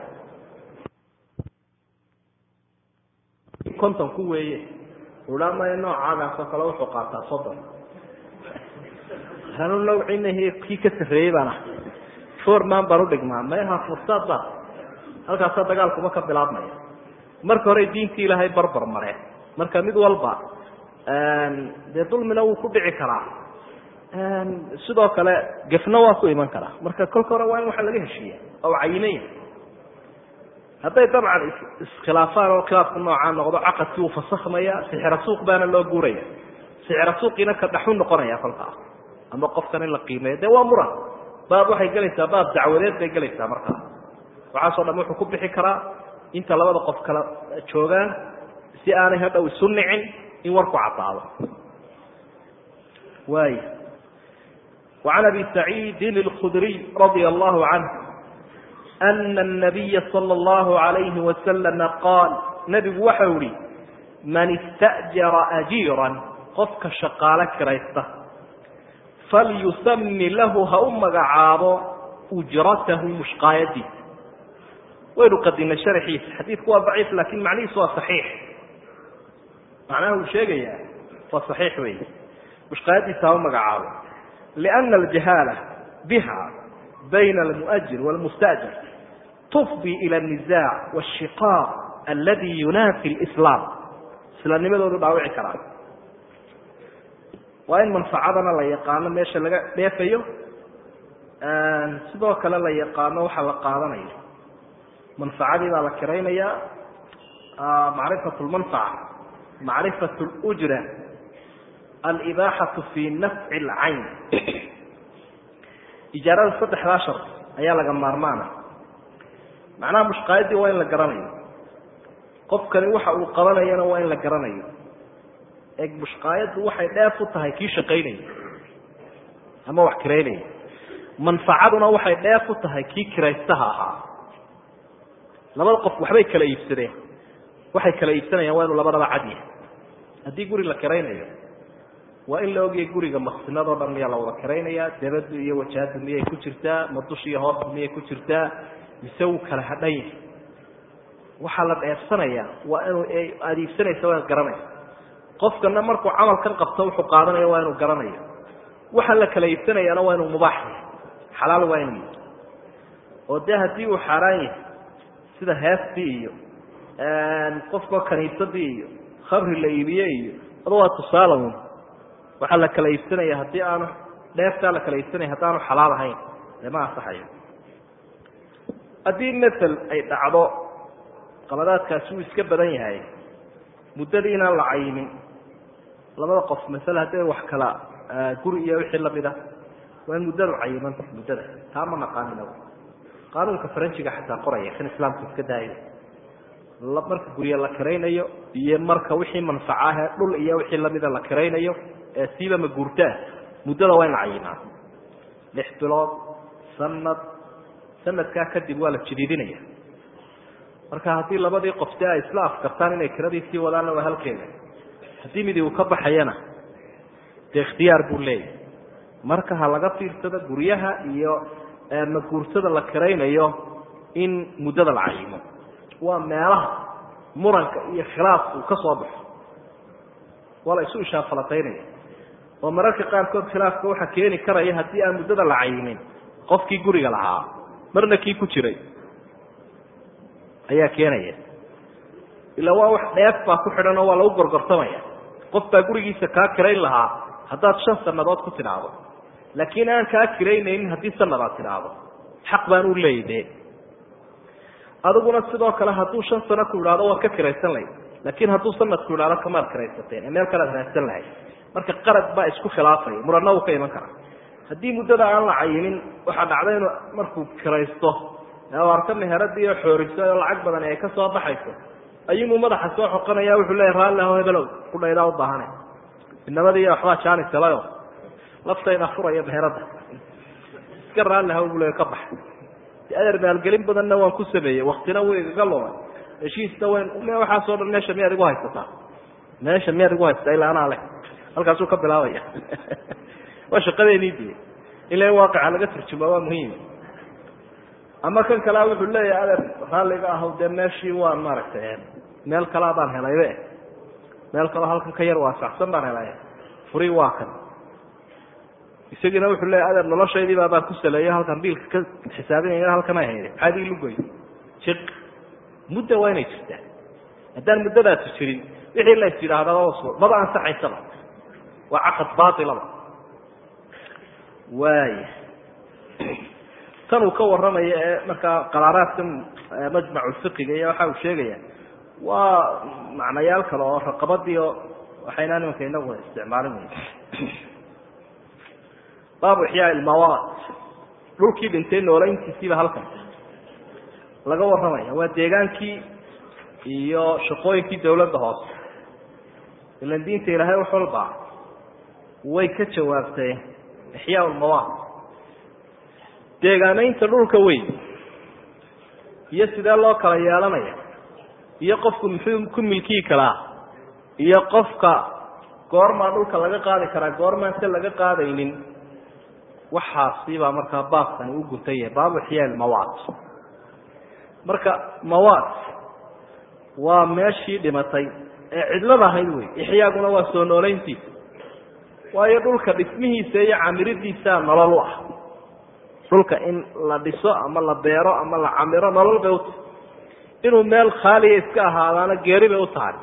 Konton ku weeye. Uhaa maya noocaagaasoo kale wuxuu qaataa soddon. Anu nawciinahi kii ka sarreeyey baan ah forman baan udhigmaa mayaha fursaad baa. Halkaasaa dagaalkuba ka bilaabmaya marka hore diintii ilaahay barbar mareen marka mid walba dee dulmina wuu ku dhici karaa. Sidoo kale gefna waa ku iman karaa. Marka kolka hore waa in waxa laga heshiiya oo cayimaya hadday dabcan iskhilaafaan oo khilaafku noocaa noqdo caqadkii uu fasakhmaya sixira suuq baana loo guuraya. Sixira suuqiina ka dhaxu noqonaya kolkaa ama qofkan in la qiimeeyo. Dee waa muran baab waxay gelaysaa baab dacwadeed bay gelaysaa markaa waxaasoo dham wuxuu ku bixi karaa inta labada qof kala joogaan si aanay hadhow isu nicin in warku caddaado waay وعن أبي سعيد الخdري رضي الله عنه أن النبي صلى الله عليه وسلم قال نبgu waxa uhi من استأجر أجيرا qofka شhقاalo kiraysta فalyسمi lahu ha u magacaabo أجرaتahu مشقاayadiisa waynu qadinay sharaxiisa xadiidku waa daciif laakin macnihiisu waa saxiix. Macnaha uu sheegayaa waa saxiix wey mushkaayadiisa hau magacaabo. Liana aljahaala biha bayna almuajir walmustaajir tufdi ila alnizac washiqaaq aladi yunaafi lislaam islaamnimadoodu dhaawici karaa waa in manfacadana la yaqaano meesha laga dheefayo sidoo kale la yaqaano waxa la qaadanayo manfacadii baa la kiraynayaa macrifat lmanfaca macrifat lujra alibaaxatu fi nafci lcayn ijaarada saddexdaa shar ayaa laga maarmaana. Macnaha mushqaayadii waa in la garanayo. Qofkani waxa uu qabanayana waa in la garanayo. Eeg mushqaayaddu waxay dheef u tahay kii shaqaynaya ama wax kiraynaya manfacaduna waxay dheef u tahay kii kiraystaha ahaa labada qof waxbay kala iibsadeen. Waxay kala iibsanayaan waa inuu labadaba cad yahay. Haddii guri la kiraynayo waa in la ogyahay guriga maqsinadoo dhan miyaa la wada kiraynayaa dabadu iyo wajahadu miyay ku jirtaa ma dush iyo hoosta miyay ku jirtaa mise wuu kala hadhan yahay waxaa la dheefsanaya waa inuu aada iibsanaysa waa inaad garanaysa qofkana markuu camalkan qabto wuxuu qaadanaya waa inuu garanayo. Waxa la kala iibsanayaana waa inuu mubaax yahay. Xalaal waa inuu yahay oo dee haddii uu xaaraan yahay sida heestii iyo qofkao kaniisadii iyo khamri la iibiye iyo adu waa tusaalaun waxaa la kala iibsanaya haddii aanu dheeftaa la kala iibsanaya haddaanu xalaal ahayn dee ma ansaxayo. Haddii masel ay dhacdo qaladaadkaasi uu iska badan yahay. Muddadii inaan la cayimin labada qof masale hadday wax kala guri iyo wixii lamida waa in muddadu cayimanta muddada taa ma naqaanin qaanuunka faranjiga xataa qoraya kan islaamku iska daayo. Marka gurya la kiraynayo iyo marka wixii manfaca ahee dhul iyo wixii lamida la kiraynayo ee siiba ma guurtaa muddada waa in cayimaa lix bilood sanad sanadkaa kadib waa la jadiidinaya. Marka haddii labadii qof dee ay isla afkartaan inay kiradii sii wadaanna waa halkeeda haddii midi uu ka baxayana dee ikhtiyaar buu leeyahy marka ha laga fiirsado guryaha iyo maguursada la kiraynayo in muddada la cayimo. Waa meelaha muranka iyo khilaafku ka soo baxo. Waa la isu ishaafalataynaya oo mararka qaarkood khilaafka waxaa keeni karaya haddii aan muddada la cayimin qofkii guriga lahaa marna kii ku jiray ayaa keenaya. Ilaa waa wax dheef baa ku xidhan oo waa lagu gorgortamaya. Qof baa gurigiisa kaa kirayn lahaa haddaad shan sannadood ku tidhaahdo laakiin aan kaa kiraynaynin haddii sanad aad tidhaahdo xaq baan u dee adiguna sidoo kale hadduu shan sano ku idhaahdo waad ka kiraysan lahayd laakiin hadduu sanad ku idhaahdo kamaad kiraysateen ee meel kale ad raadsan lahayd marka qarad baa isku khilaafaya muranna uu ka iman karaa haddii muddada aan la cayimin waxaa dhacda inuu markuu kiraysto arka meheradii oo xooriso oo lacag badan ay ka soo baxayso ayuunuu madaxa soo xoqanaya wuxuu leeya raalli aho hebelow kudhaydaa u baahane inamadii waxbaa jaanisalayo laftayda furaya meherada. Iska raalli aho buu le ka bax adeer maalgelin badanna waan ku sameeyey waktina wuu igaga lumay heshiisna wn waxaasoo dhan meesha miyaad igu haysataa? Meesha miyaad igu haysataa? Ilaa anaa leh. Halkaasuu ka bilaabaya. [LAUGHS] Waa shaqadeenii diye ila laga turjumaa waa muhiim. Ama kan kalea wuxuu leeyahay adeer raalliga ahaw dee meeshii waan maaragtay meel kalea baan helaybe meel kaleo halkan ka yar waasacsan baan helay furi waa kan isagiina wuxuu leeyahy adeer noloshaydiibaa baan ku saleeyo halkan biilka ka xisaabinayna halkan ay hayde maxaad lugoy jiq mudda waa inay jirtaa. Haddaan muddadaasi jirin wixii la is yidhaahdaba maba ansaxaysaba waa caqad baailaba waaya tan uu ka warramaya ee markaa qaraaraadkan majmaculfiqiga iyo waxa uu sheegaya waa macnayaal kale oo raqabadii oo waxayna nimanka inagu isticmaalin wey baabu ixyaa ilmawaad dhulkii dhintay noolayntiisiiba halkan. Laga warramaya waa deegaankii iyo shaqooyinkii dawladda hoose. Ilan diinta ilaahay wax walba way ka jawaabtay ixyaa lmawaad deegaamaynta dhulka weyn iyo sidee loo kala yeelanaya iyo qofku muxuu ku milkii karaa iyo qofka goormaa dhulka laga qaadi karaa goormaan se laga qaadaynin waxaasi baa markaa baabkani u guntan yahay. Baabu ixyaa mawaad. Marka mawaad waa meeshii dhimatay ee cidlada ahayd wey ixyaaguna waa soo noolayntiisa. Waayo dhulka dhismihiisa iyo camiridiisaa nolol u ah. Dhulka in la dhiso ama la beero ama la camiro nolol bay utahay inuu meel khaaliya iska ahaadaana geeri bay u tahay.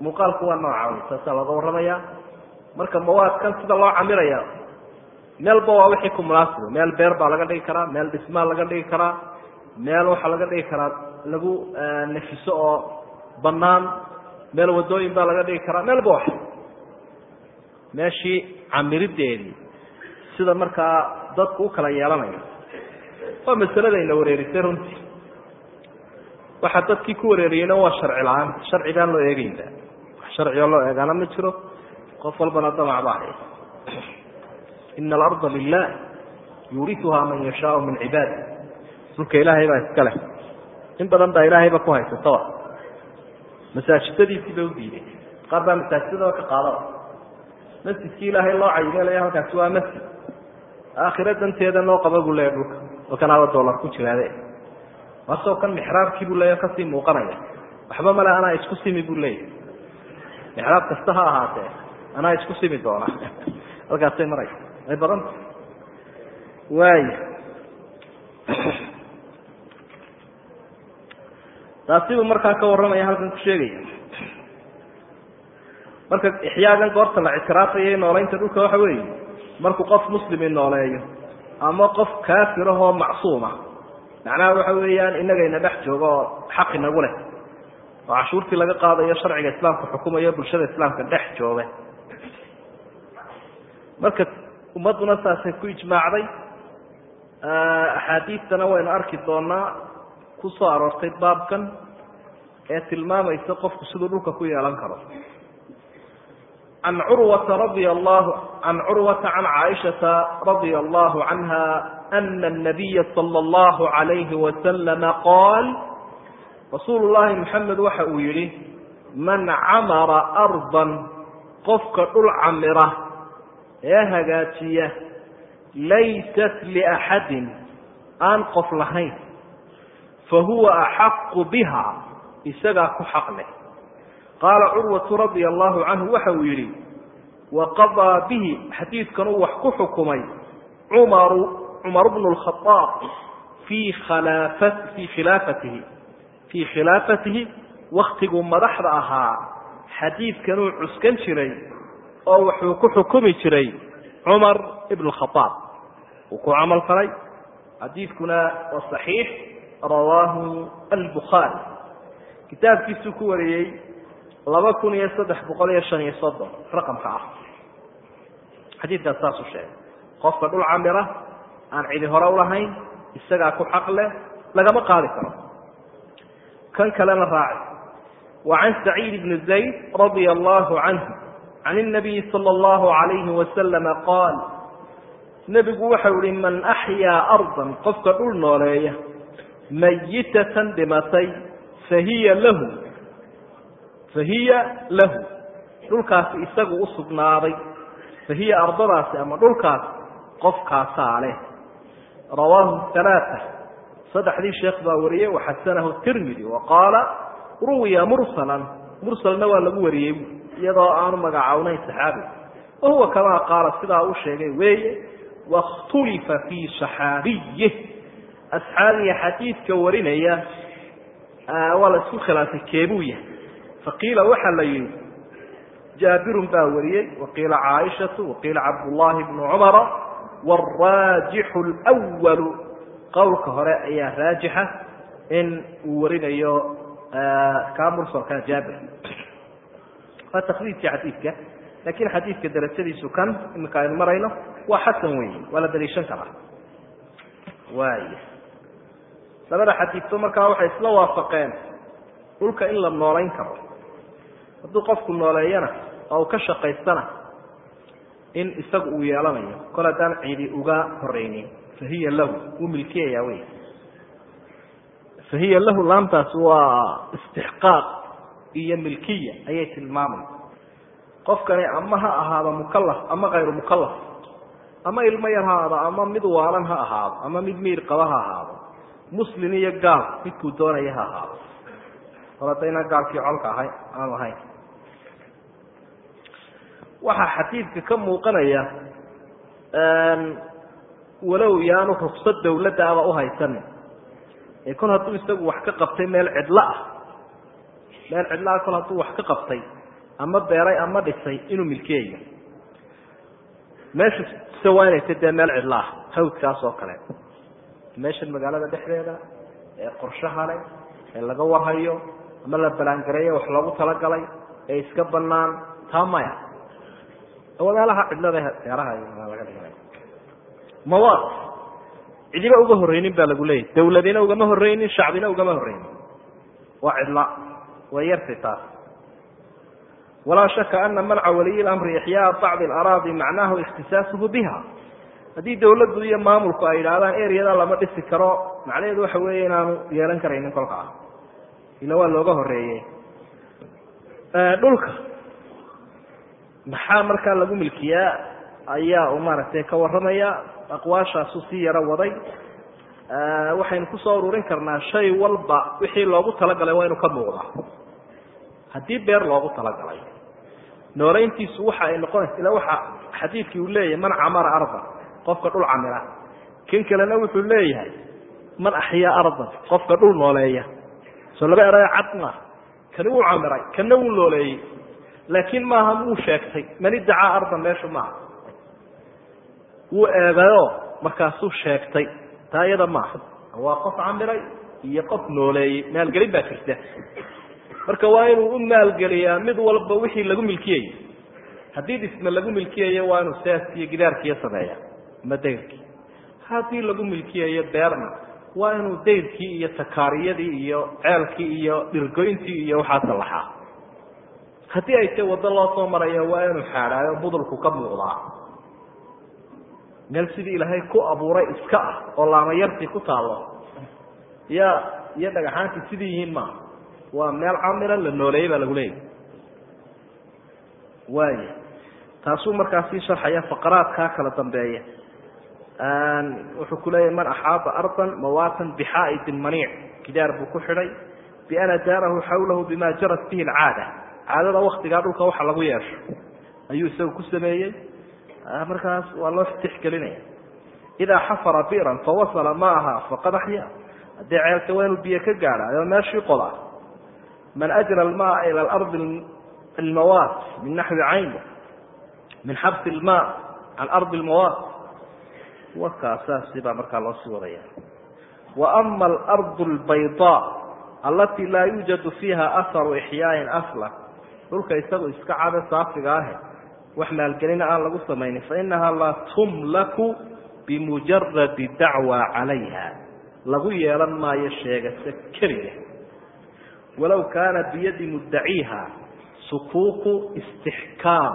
Muuqaalku waa nooca saasaa looga warramaya marka mawaadkan sida loo camiraya meelba waa wixii ku munaasiba meel beer baa laga dhigi karaa meel dhismaa laga dhigi karaa meel waxaa laga dhigi karaa lagu nefiso oo banaan meel wadooyin baa laga dhigi karaa meelba wax. Meeshii camirideedii sida markaa dadku u kala yeelanayo waa masaladayna wareerisay runtii. Waxaa dadkii ku wareeriyeyna waa sharci la'aan sharci baan loo eegeynba wax sharcioo loo eegaana ma jiro qof walbana damac baa hay ina alarda lilah yuurituhaa man yashaau min cibaadi dhulka ilaahay baa iska leh in badan baa ilaahayba ku haysataba masaajidadiisii ba udiiday qaar baa masaajidadaba ka qaadaba masjidkii ilaahay loo cayimay halkaasi waa masjid aakhira danteeda noo qaba buu leeya dhulka oo kan haba ku jiraade martoo kan mixraabkii buu leeya ka sii muuqanaya waxba male anaa isku simi buu leeyahy mixraab kasta ha ahaatee anaa isku simi doona halkaasay maraysa ay badanta waaya taasibuu markaa ka warramaya halkan ku sheegaya marka ixyaagan goorta la ictiraafaya nooleynta dhulka waxa weeye markuu qof muslimi nooleeyo ama qof kaafirahoo macsuuma macnaha waxa weeyaan inagayna dhex jooga oo xaq inagu leh. Oo cashuurtii laga qaadayo sharciga islaamka xukumayo bulshada islaamka dhex jooga. Marka ummadduna saasay ku ijmaacday. Axaadiistana waynu arki doonaa ku soo aroortay baabkan ee tilmaamaysa qofku siduu dhulka ku yeelan karo. An curwata radia allahu can curwata can caaishata radia allahu canha ana anabiya sala allahu calayhi wasalama qaal rasuulu llaahi maxamed waxa uu yidhi man camara ardan qofka dhul camira ee hagaajiya laysat liaxadin aan qof lahayn. Fahuwa axaqu biha isagaa ku xaq leh qaala curwatu radia allahu canhu waxa uu yidhi waqadaa bihi xadiidkan wax ku xukumay cumaru cumar bnu lkhaaab fii fii khilaafatihi fii khilaafatihi waktiguu madaxda ahaa xadiidkanuu cuskan jiray oo wuxuu ku xukumi jiray cumar ibn wuu ku camal falay xadiidkuna waa saxiix rawaahu albukhaari kitaabkiisuu ku wariyey laba kun iyo saddex boqol iyo shan iyo soddon raqamka ah. Xadiidkaas saasuu sheegay qofka dhul camira aan cidi hore ulahayn isagaa ku xaq leh lagama qaadi karo. Kan kalena raaci wa can saciid bni zayd radia allahu canhu can الnabiyi salى اllahu عalayhi wasalama qaal nebigu waxau ihi man axyaa arضa qofka dhul nooleeya mayitatan dhimatay fahiya lahu fahiya lahu dhulkaasi isagu u sugnaaday fahiya ardadaasi ama dhulkaas qofkaasaa leh rawaahu halaaثa saddexdii sheekh baa wariyey waxasanahu tirmidi wa qaala ruwiya mursalan mursalna waa lagu wariyey iyadoo aanu magacawnayn saxaabiga wahuwa kamaa qaala sidaa u sheegay weeye wakhtulifa fii saxaabiyih asxaabiga xadiidka warinaya waa la isku khilaafay keebuu yahay. Faqiila waxaa la yihi jaabirun baa wariyey waqiila caaishatu waqiila cabdullaahi bnu cumara wاraajixu lwalu qowlka hore ayaa raajixa in uu warinayo kaa mursalkaa jaabir waa takriijkii xadiidka. Lakin xadiidka darajadiisu kan imika aynu marayno waa xasan weeye waa la daliishan karaa. Waay. Labada xadiidto markaa waxay isla waafaqeen dhulka in la noolayn karo. Hadduu qofku nooleeyana oo uu ka shaqaystana in isagu uu yeelanayo kol haddaan cidi uga horeynin fahiya lahu wuu milkiyayaa wey fahiya lahu laamtaas waa istixqaaq iyo milkiya ayay tilmaamay qofkani ama ha ahaado mukalaf ama kayru mukalaf ama ilmo yar ha ahaado ama mid waalan ha ahaado ama mid miir qaba ha ahaado muslim iyo gaal midkuu doonaya ha ahaado. Hor haddayna gaalkii colka ahay aanu ahayn waxaa xadiidka ka muuqanaya walow yaanu ruksad dawladda aba uhaysanin ee kol hadduu isagu wax ka qabtay meel cidlo ah meel cidlo ah kol hadduu wax ka qabtay ama beeray ama dhisay inuu waa inay ta dee meel cidlaah hawdkaas oo kale. Meeshan magaalada dhexdeeda ee qorshaha leh ee laga warhayo ama la balaangareeyo wax loogu talagalay ee iska banaan taa maya. Wadaalaha cidlada seeraha laga dhigay. Mawaad. Cidiba uga horreynin baa lagu leeyahy dawladina ugama horreynin shacbina ugama horreynin waa cidla way yartay taas walaa shaka ana manca waliyi lamri ixyaa bacdi alaraadi macnahu ikhtisaasuhu biha. Haddii dawladdu iyo maamulku ay yidhaahdaan eryada lama dhisi karo macnaheedu waxa weeye inaanu yeelan karaynin kolkaa ila waa looga horeeyey dhulka. Maxaa markaa lagu milkiyaa? Ayaa uu maaragtay ka warramaya aqwaashaasu si yaro waday. Waxaynu ku soo ururin karnaa shay walba wixii loogu talagalay waa inuu ka muuqda haddii beer loogu talagalay nooleyntiisu waxa ay noqonaysa ila waxa xadiidkii uu leeyahay man camara ardan qofka dhul camira. Kan kalena wuxuu leeyahay man axyaa ardan qofka dhul nooleeya. Soo laba erayo cad maa kani wuu camiray kana wuu nooleeyey laakiin maaha muu sheegtay man iddacaa ardan meeshu maaha wuu eegayo markaasuu sheegtay taa iyada maaha waa qof camiray iyo qof nooleeyey maalgelin baa jirta marka waa inuu u maalgeliyaa mid walba wixii lagu milkiyayo haddii dhisme lagu milkiyayo waa inuu saaskiiyo gidaarkiiyo sameeya ama dayrkii haddii lagu milkiyayo beerna waa inuu dayrkii iyo takaariyadii iyo ceelkii iyo dhirgoyntii iyo waxaa sallaxaa haddii ay te waddo loo soo marayo waa inuu xaadhaayo budulku ka muuqdaa. Meel sidii ilaahay ku abuuray iska ah oo laamayartii ku taallo. Ya iyo dhagaxaantii sidii yihiin maaha waa meel camira la nooleeyey baa lagu leeyahy waaya taasuu markaa sii sharxaya faqaraadkaa kala dambeeya. Wuxuu ku leeyahy man axaaba ardan mawaatan bixaa'idin maniic. Gidaar buu ku xidhay. Biana daarahu xawlahu bima jarat bihi alcaada. Caadada waktigaa dhulka waxa lagu yeesho. Ayuu isagu ku sameeyey. Markaas waa loo tixgelinaya idaa xafara bi'ran fawasala maaha faqad axya. Haddii ceelka waa inuu biyo ka gaadhaayo meeshii qodaa man ajra almaa ila alardi almawaat min naxwi cayn min xabsi ilmaa can ardi lmawaat wakaa saasi baa markaa loo sii wadaya wa ama alardu albaydaa alati laa yuujadu fiiha aharu ixyaain asla dhulka isagu iska cade saafiga ahe wax maalgelina aan lagu samaynin fainaha laa tumlaku bimujaradi dacwa calayha lagu yeelan maayo sheegase keliya walow kaana biyadi muddaciiha sukuuku istixkaam.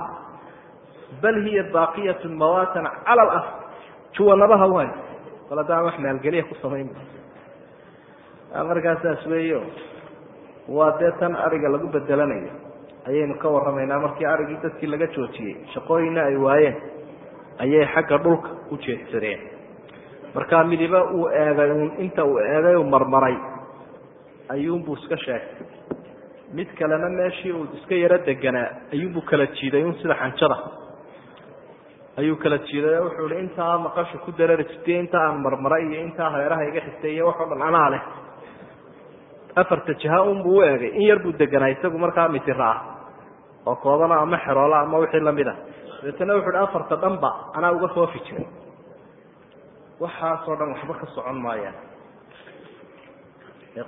Bal hiya baaqiyat mawaatan cala alasl juwanabaha uhay bal haddaan wax maalgeliya ku samayn. Markaa weeyo. Waa dee tan ariga lagu bedelanayo. Ayaynu ka warramaynaa markii arigii dadkii laga joojiyey. Shaqooyinna ay waayeen. Ayay xagga dhulka u jeedsadeen. Markaa midiba uu eegay un inta uu eegay uu marmaray ayuunbuu iska sheegtay. Mid kalena meeshii uu iska yaro deganaa ayuunbuu kala jiiday un sida xanjada ayuu kala jiiday oo wuxuu hi intaa maqasha ku darari inta aan marmaray iyo intaa hareeraha iga xigtay iyo waxoo dhan anaa leh. Afarta jiha unbuu u eegay in yar buu deganaa isagu markaa mitira ah oo koobana ama xeroola ama wixii la mid ah. Dabeetana wuxu hi afarta dhanba anaa uga foofi jiray. Waxaasoo dhan waxba ka socon maayaan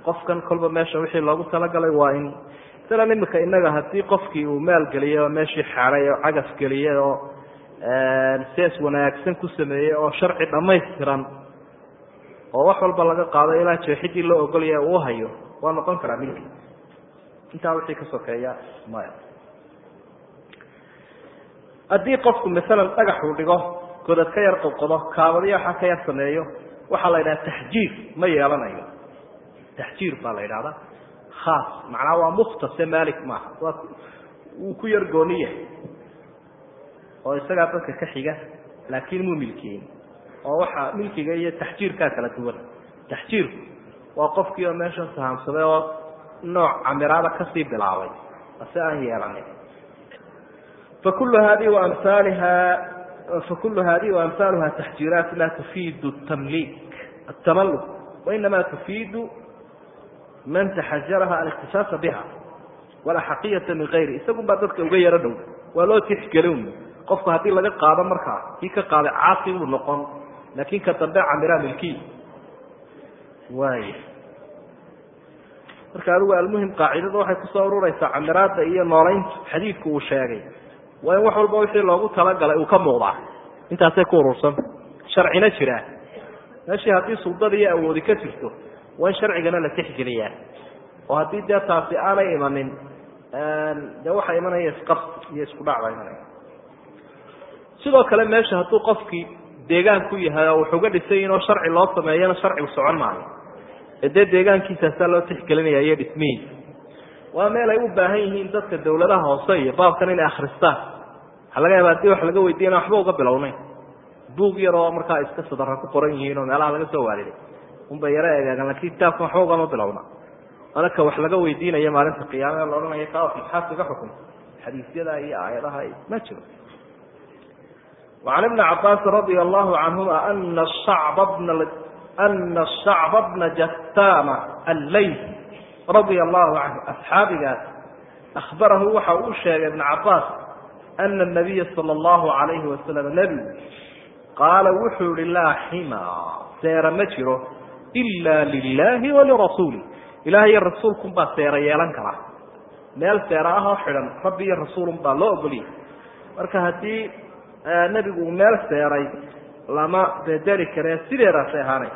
qofkan kolba meesha wixii loogu talagalay waa in masalan imika innaga haddii qofkii uu maal geliyey oo meeshii xaaday oo cagaf geliyey oo sees wanaagsan ku sameeyey oo sharci dhammaystiran oo wax walba laga qaado ilaa jeexidii loo ogolaya uu hayo waa noqon karaa milki intaa wixii ka sokeeya maya haddii qofku masalan dhagaxuu dhigo godad ka yar qodqodo kaabadiya waxaa ka yar sameeyo waxaa la yidhaha taxjiir ma yeelanayo taxjiir baa la yidhahdaa. Khaas macnaa waa mukhtase malik maaha. Waa wuu ku yar gooni yahay. Oo isagaa dadka ka xiga laakiin muu milkiyeyn oo waxaa milkiga iyo taxjiirkaa kala duwan. Taxjiirku waa qofkii oo meeshan sahamsaday oo nooc camiraada ka sii bilaabay. Ase aan yeelanin fakulu hadihi waamhaaliha fakulu hadihi waamhaaluha taxjiiraat laa tufiidu tamliik atamaluk wainama tufiidu man taxajaraha aliktisaasa biha walaxaqiyata min kayri isagun baa dadka uga yaro dhow. Waa loo tixgelin qofku haddii laga qaado markaa kii ka qaaday caasi buu noqon. Laakin ka dambe camira milkiy waay. Marka adigu almuhim qaacidada waxay ku soo urureysaa camiraada iyo nooleynta xadiidku uu sheegay. Waa in wax walba wixii loogu talagalay uu ka muuqdaa. Intaasay ku urursan. Sharcina jiraa meeshii haddii suldada iyo awoodi ka jirto waa in sharcigana la tixgeliyaa oo haddii dee taasi aanay imanin dee waxaa imanaya isqabs iyo isku dhac baa imanaya. Sidoo kale meesha hadduu qofkii deegaan ku yahay oo wuxuga dhisay inoo sharci loo sameeyana sharcigu socon maayo. Ee dee deegaankiisaasaa loo tixgelinaya iyo dhismihiisa waa meel ay u baahan yihiin dadka dawladaha hoose iyo baabkan inay akristaan waxaa laga yaaba haddii wax laga weydiiyana waxba uga bilownayn. Buug yar oo markaa iska sadara ku qoran yihiin oo meelaha laga soo waariday unbay yaro eegaagan lakin kitaabkan waxba ugama bilowna anaka wax laga weydiinaya maalinta qiyaamee la odhanaya kaas maxaad kaga xukunta xadiisyada iyo aayadaha ma jiro وعن بن عabاس رضي الله عنهma أن الشعب بن جtاm الlayث رضي الله عنه أصxaabigaas أخبarahu waxa uu sheegay بن cabاs أن النبي صلى الله عليه وسلم نبgu qaala wuxuu yihi laa xima seera ma jiro ilaa lilaahi walirasuuli ilaah iyo rasuulkunbaa seero yeelan karaa meel seera ah oo xidhan rabbi iyo rasuul baa loo ogoliyay marka haddii e, nebigu uu meel seeray lama bedeli karee sideedaasay ahaanay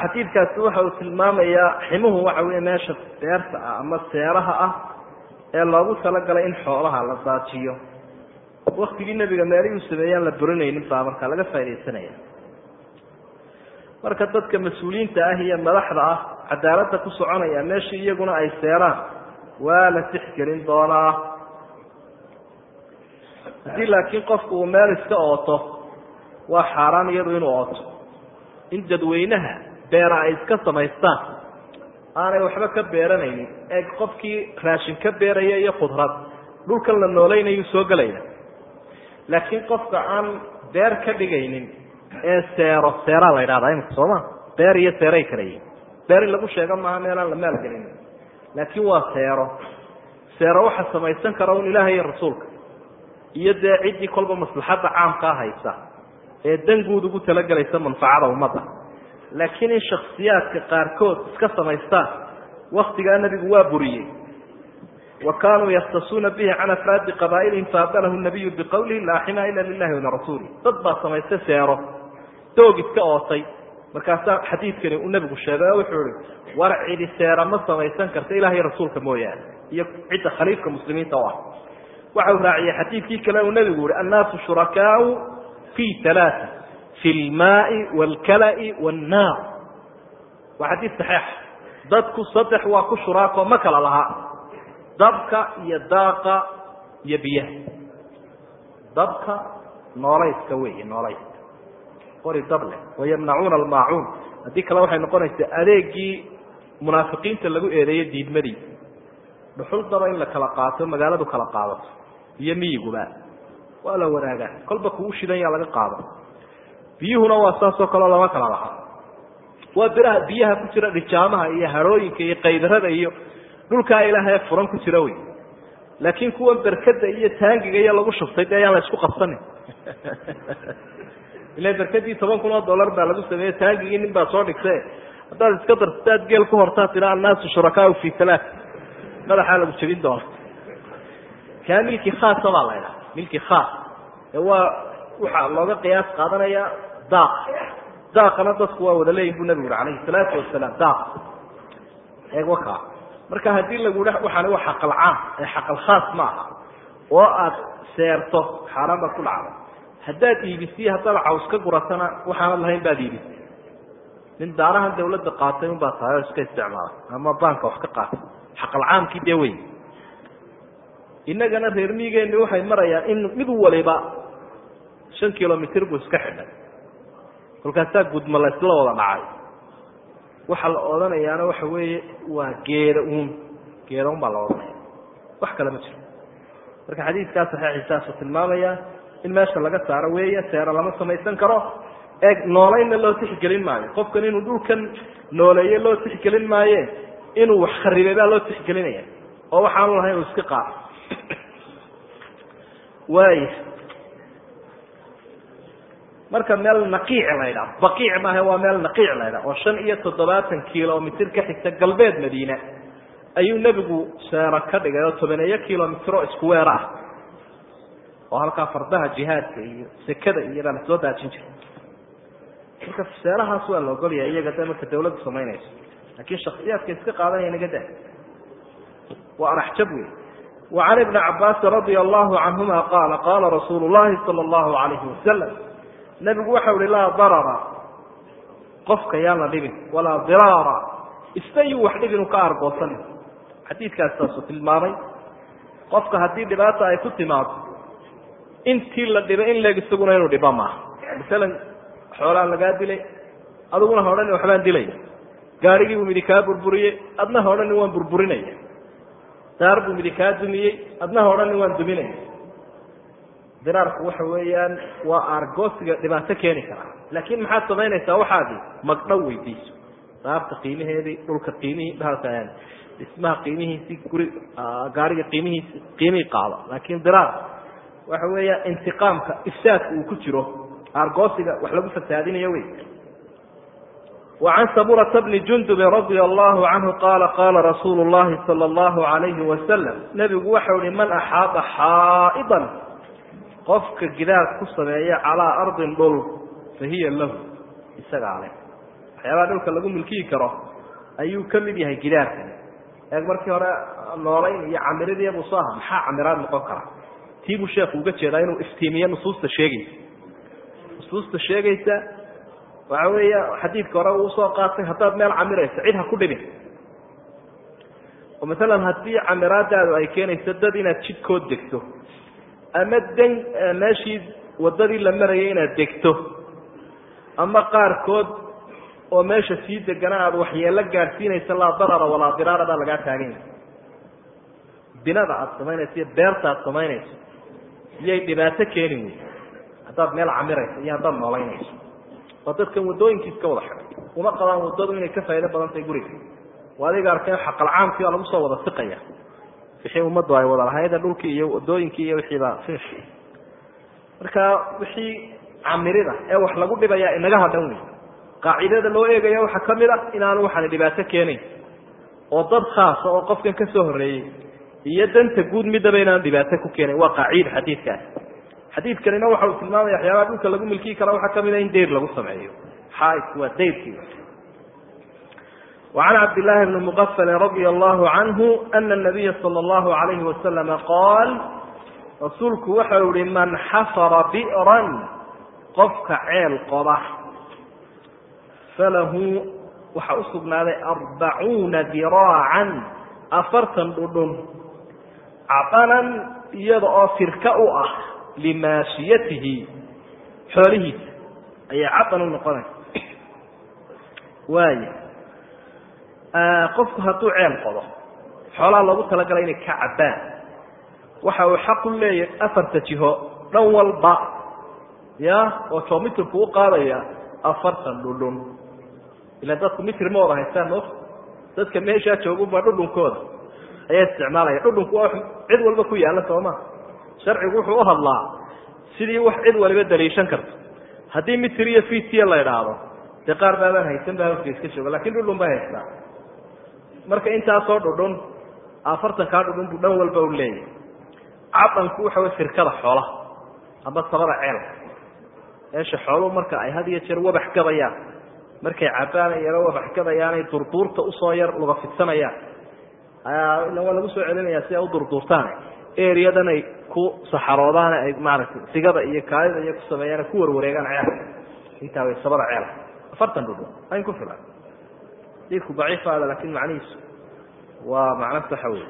xadiidkaasi waxa uu tilmaamayaa ximuhu waxa wey meesha beerta ah ama seeraha ah ee loogu talagalay in xoolaha la daajiyo waktigii nebiga meelihii u sameeyaan la burinaynin baa markaa laga faaidaysanaya marka dadka mas'uuliyiinta ah iyo madaxda ah cadaaladda ku soconaya meeshii iyaguna ay seeraan waa la tixgelin doonaa. Haddii laakiin qofku uu meel iska ooto waa xaaraan iyadu inuu ooto. In dadweynaha beera ay iska samaystaan aanay waxba ka beeranaynin ee qofkii raashin ka beeraya iyo khudrad dhulkan la nooleynayuu soo gelaya laakiin qofka aan beer ka dhigaynin ee seero seeraa la yidhahdaa imika sooma beer iyo seeray kala yihiin beer in lagu sheego maaha meelaan la maalgelin laakiin waa seero. Seero waxa samaysan kara un ilaaha iyo rasuulka. Iyo dee ciddii kolba maslaxadda caamkaa haysa. Ee danguud ugu talagelaysa manfacada ummadda. Laakiin in shaksiyaadka qaarkood iska samaystaan waktigaa nebigu waa buriyey. Wa kaanuu yaktasuuna bihi can afraadi qabaa'ilihim faabalahu nabiyu biqowlihi laa xima ila lilahi walirasuuli dad baa samaystay seero doog iska ootay. Markaasaa xadiidkani uu nebigu sheegay oo wuxuu ihi war cidi seera ma samaysan karta ilaah iyo rasuulka mooyaane. Iyo cidda khaliifka muslimiinta u ah. Waxa uu raaciyey xadiidkii kale uu nebigu yihi annaasu shurakaau fi alaaa fi lmaai wاlkala'i wاnnaar waa xadiid saxiixa dadku saddex waa ku shuraako ma kala laha dabka iyo daaqa iyo biyaha. Dabka noolayska weeye noolayska qori dab leh wayamnacuuna almaacuun haddii kale waxay noqonaysaa adeegii munaafiqiinta lagu eedeeyo diidmadii. Dhuxul daba in la kala qaato magaaladu kala qaadato. Iyo miyiguba waa la wanaagaa. Kolba kugu shidan yaa laga qaado. Biyuhuna waa saasoo kaleo lama kala lahaa waa biraha biyaha ku jira dhijaamaha iyo harooyinka iyo qaydarada iyo dhulkaa ilaahae furan ku jira wey. Laakiin kuwan berkada iyo taangiga iyo lagu shubtay de ayaan la isku qabsanin [LAUGHS] ila berkadii toban kun oo dollar baa lagu sameeyey taangigii nin baa soo dhigta haddaad iska dartaad geel ku hortaa tira annaasu shurakaau fi alaa madaxaa lagu jebin doona kaa milki khaasa baa la ydhaha milki khaas. Ee waa waxaa looga qiyaas qaadanaya daaq. Daaqana dadku waa wada leeyihiin bu nabigu uri alayhi salaatu wasalaam daaq. Eeg wakaa marka haddii lagu waxaani waa xaqal caam ee xaqal khaas ma aha. Oo aad seerto xaaraan baad ku dhacday haddaad iibisiy haddaad caws ka guratana waxaanad lahayn baad iibisay. Nin daarahan dawladda qaatay un baa tahay oo iska isticmaalay. Ama baanka wax ka qaatay. Xaqal caamkii dee wey innagana reer miigeeni waxay marayaan in mid waliba shan kilomitr buu iska xidhay. Kolkaasaa gudma la isla wada dhacay. Waxa la odhanayaana waxa weeye waa geeda uun. Geeda un baa la odhanaya wax kale ma jiro. Marka xadiidkaa saxiixiisaasuu tilmaamaya in meesha laga saaro weeye seero lama samaysan karo. Eeg nooleynna loo tixgelin maayo. Qofkan inuu dhulkan nooleeye loo tixgelin maaye inuu wax kharibay baa loo tixgelinaya oo waxaanu lahayn uu iska qaato waaya marka meel naqiic la ydhaha baqiic maaha waa meel naqiic la ydhaha oo shan iyo toddobaatan kilomitr ka xigta galbeed madiine. Ayuu nebigu seero ka dhigay oo tobaneeyo kilomitro isku weer ah oo halkaa fardaha jihaadka iyo sekada iyobaa la soo daajin jiray. Marka seerahaas waa la ogolyahay iyaga de marka dawladdu samaynayso. Laakiin shaksiyaadka iska qaadanaya naga daa. Waa araxjab wey wa can ibni cabaasin radia allahu canhuma qaala qaala rasuulu llahi sala allahu alayhi wasalam nabigu waxau ihi laa darara qofka yaan la dhibin walaa diraara isna yuu wax dhibinu ka argoosanin. Xadiidkaas saasuu tilmaamay. Qofka haddii dhibaata ay ku timaado intii la dhibay in leeg isaguna inuu dhiba maaha. Masalan xoolaan lagaa dilay adiguna ha odhani waxbaan dilaya gaarigii buu midi kaa burburiyey adna ha odhani waan burburinaya daar buu midi kaa dumiyey adna ha odhani waan duminaya diraarku waxa weeyaan waa argoosiga dhibaato keeni karaa laakiin maxaad samaynaysaa waxaadi? Magdhow weydiiso. Daarta qiimaheedii dhulka qiimihii bahalka dhismaha qiimihiisii guri gaariga qiimihiisi qiimihii qaado laakiin diraar waxa weeya intiqaamka ifsaadka uu ku jiro argoosiga wax lagu fasaadinayo wey wacan saburata bni jundubin radia allahu canhu qaala qaala rasuulu llahi sala allahu calayhi wasalam nebigu waxau ihi man axaada xaa'idan qofka gidaar ku sameeya calaa ardin dhul fa hiya lahu isagaa leh waxyaabaha dhulka lagu milkiyi karo ayuu ka mid yahay gidaarka. Eeg markii hore noolayn iyo camiradii busaaha maxaa camiraad noqon kara? Tii buu sheekhu uga jeedaa inuu iftiimiyo nusuusta sheegaysa nusuusta sheegaysa waxa weeya xadiidka hore uu u soo qaatay haddaad meel camirayso cid ha ku dhibin oo masalan haddii camiraadaadu ay keenayso dad inaad jidkood degto ama den meeshii waddadii la marayay inaad degto ama qaarkood oo meesha sii degana aada waxyeelo gaadhsiinayso laa darara walaa diraara baa lagaa taaganya binada aada samaynayso iyo beerta aada samaynayso iyay dhibaato keeni wey haddaad meel camirayso iyo haddaad noolaynayso waa dadkan waddooyinkii iska wada xidhay. Uma qabaan waddadu inay ka faa'ido badan tahay guriga. Waa adiga arkeen xaqalcaamkii baa lagu soo wada siqaya. Wixii ummaddu ay wada lahayd dhulkii iyo waddooyinkii iyo wixiibaa finish marka wixii camirida ee wax lagu dhibayaa inaga hadhan wey qaacidada loo eegaya waxaa ka mid a inaanu waxaani dhibaato keenayn oo dad khaasa oo qofkan ka soo horreeyey iyo danta guud midaba inaanu dhibaato ku keenayn waa qaacida xadiidkaas xadiidkanina waxa uu tilmaamaya waxyaabaha dhulka lagu milkiyi kara waxaa kamid a in dayr lagu sameeyo xaaidku waa dayrkii وعn cabd للhi بن مغفل رضي الله عنه أن النبy صلى الله عليه وسلم qاal rasuulku waxau hi man xafra بئرا qofka ceel qoda falahu waxa usugnaaday arbacuuna dirاaعا afartan dhudhun caطanan iyada oo firka u ah limaashiyatihi xoolihiisa ayay cadan u noqonaysa waaya qofku hadduu ceel qodo xoolaha loogu talagalay inay ka cabbaan waxa uu xaq u leeyahay afarta jiho dhan walba ya oo joomitirku u qaadaya afartan dhudhun ila dadku mitr ma wada haystaan dadka meeshaa joogunbaa dhudhunkooda ayaa isticmaalaya dhudhunku waa cid walba ku yaalla sooma sharcigu wuxuu u hadlaa sidii wax cid waliba daliishan karto. Haddii mitr iyo fitiya la idhaahdo dee qaar baabaan haysan ba hawska iska jooga laakiin dhudhun bay haystaa. Marka intaasoo dhudhun afartankaa dhudhun buu dhan walba u leeyahay. Cadanku waxa wey firkada xoolaha ama sabada ceelka meesha xooluhu marka ay had iyo jeer wabax gabayaan. Markay cabbaan yaro wabax gabayaanay durduurta u soo yar luga fidsanayaan waa lagu soo celinayaa si ay u durduurtaan eriyadan ay ku saxaroodaan ay maaragtay sigada iyo kaalida iyo ku sameeyaan ku warwareegaan ceelka intaa way sabada ceelka afartan dhudhun ayn ku filan diidku daciifaada lakin macnihiisu waa macno saxa wey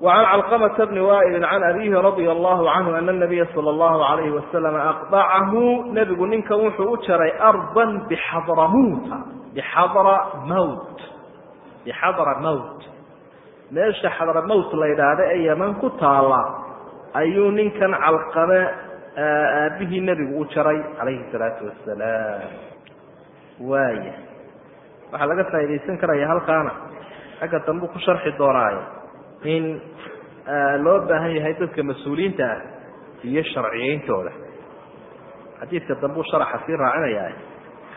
وعن علقمة بن وائل عن أبيه رضي الله عنه أن النبي صلى الله عليه وسلم أقطعه نبgu ninka wuxuu u jaray أرضا بxadرmوت bixadra mowt meesha xadra mowt la yidhaahda ee yeman ku taala ayuu ninkan calqame aabihii nebigu u jaray calayhi salaatu wasalaam waaya waxaa laga faaidaysan karaya halkaana xagga dambu ku sharxi doonaayo in loo baahan yahay dadka mas'uuliinta ah iyo sharciyeyntooda xadiidka dambu sharaxa sii raacinayaa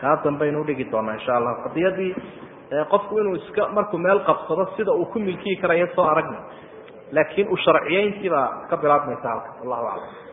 kaa dambaynu udhigi doonaa insha allah qadiyadii qofku inuu iska markuu meel qabsado sida uu ku milkiyi karayo soo aragna. Laakiin u sharciyeyntii baa ka bilaabmaysa halka wallahu aclam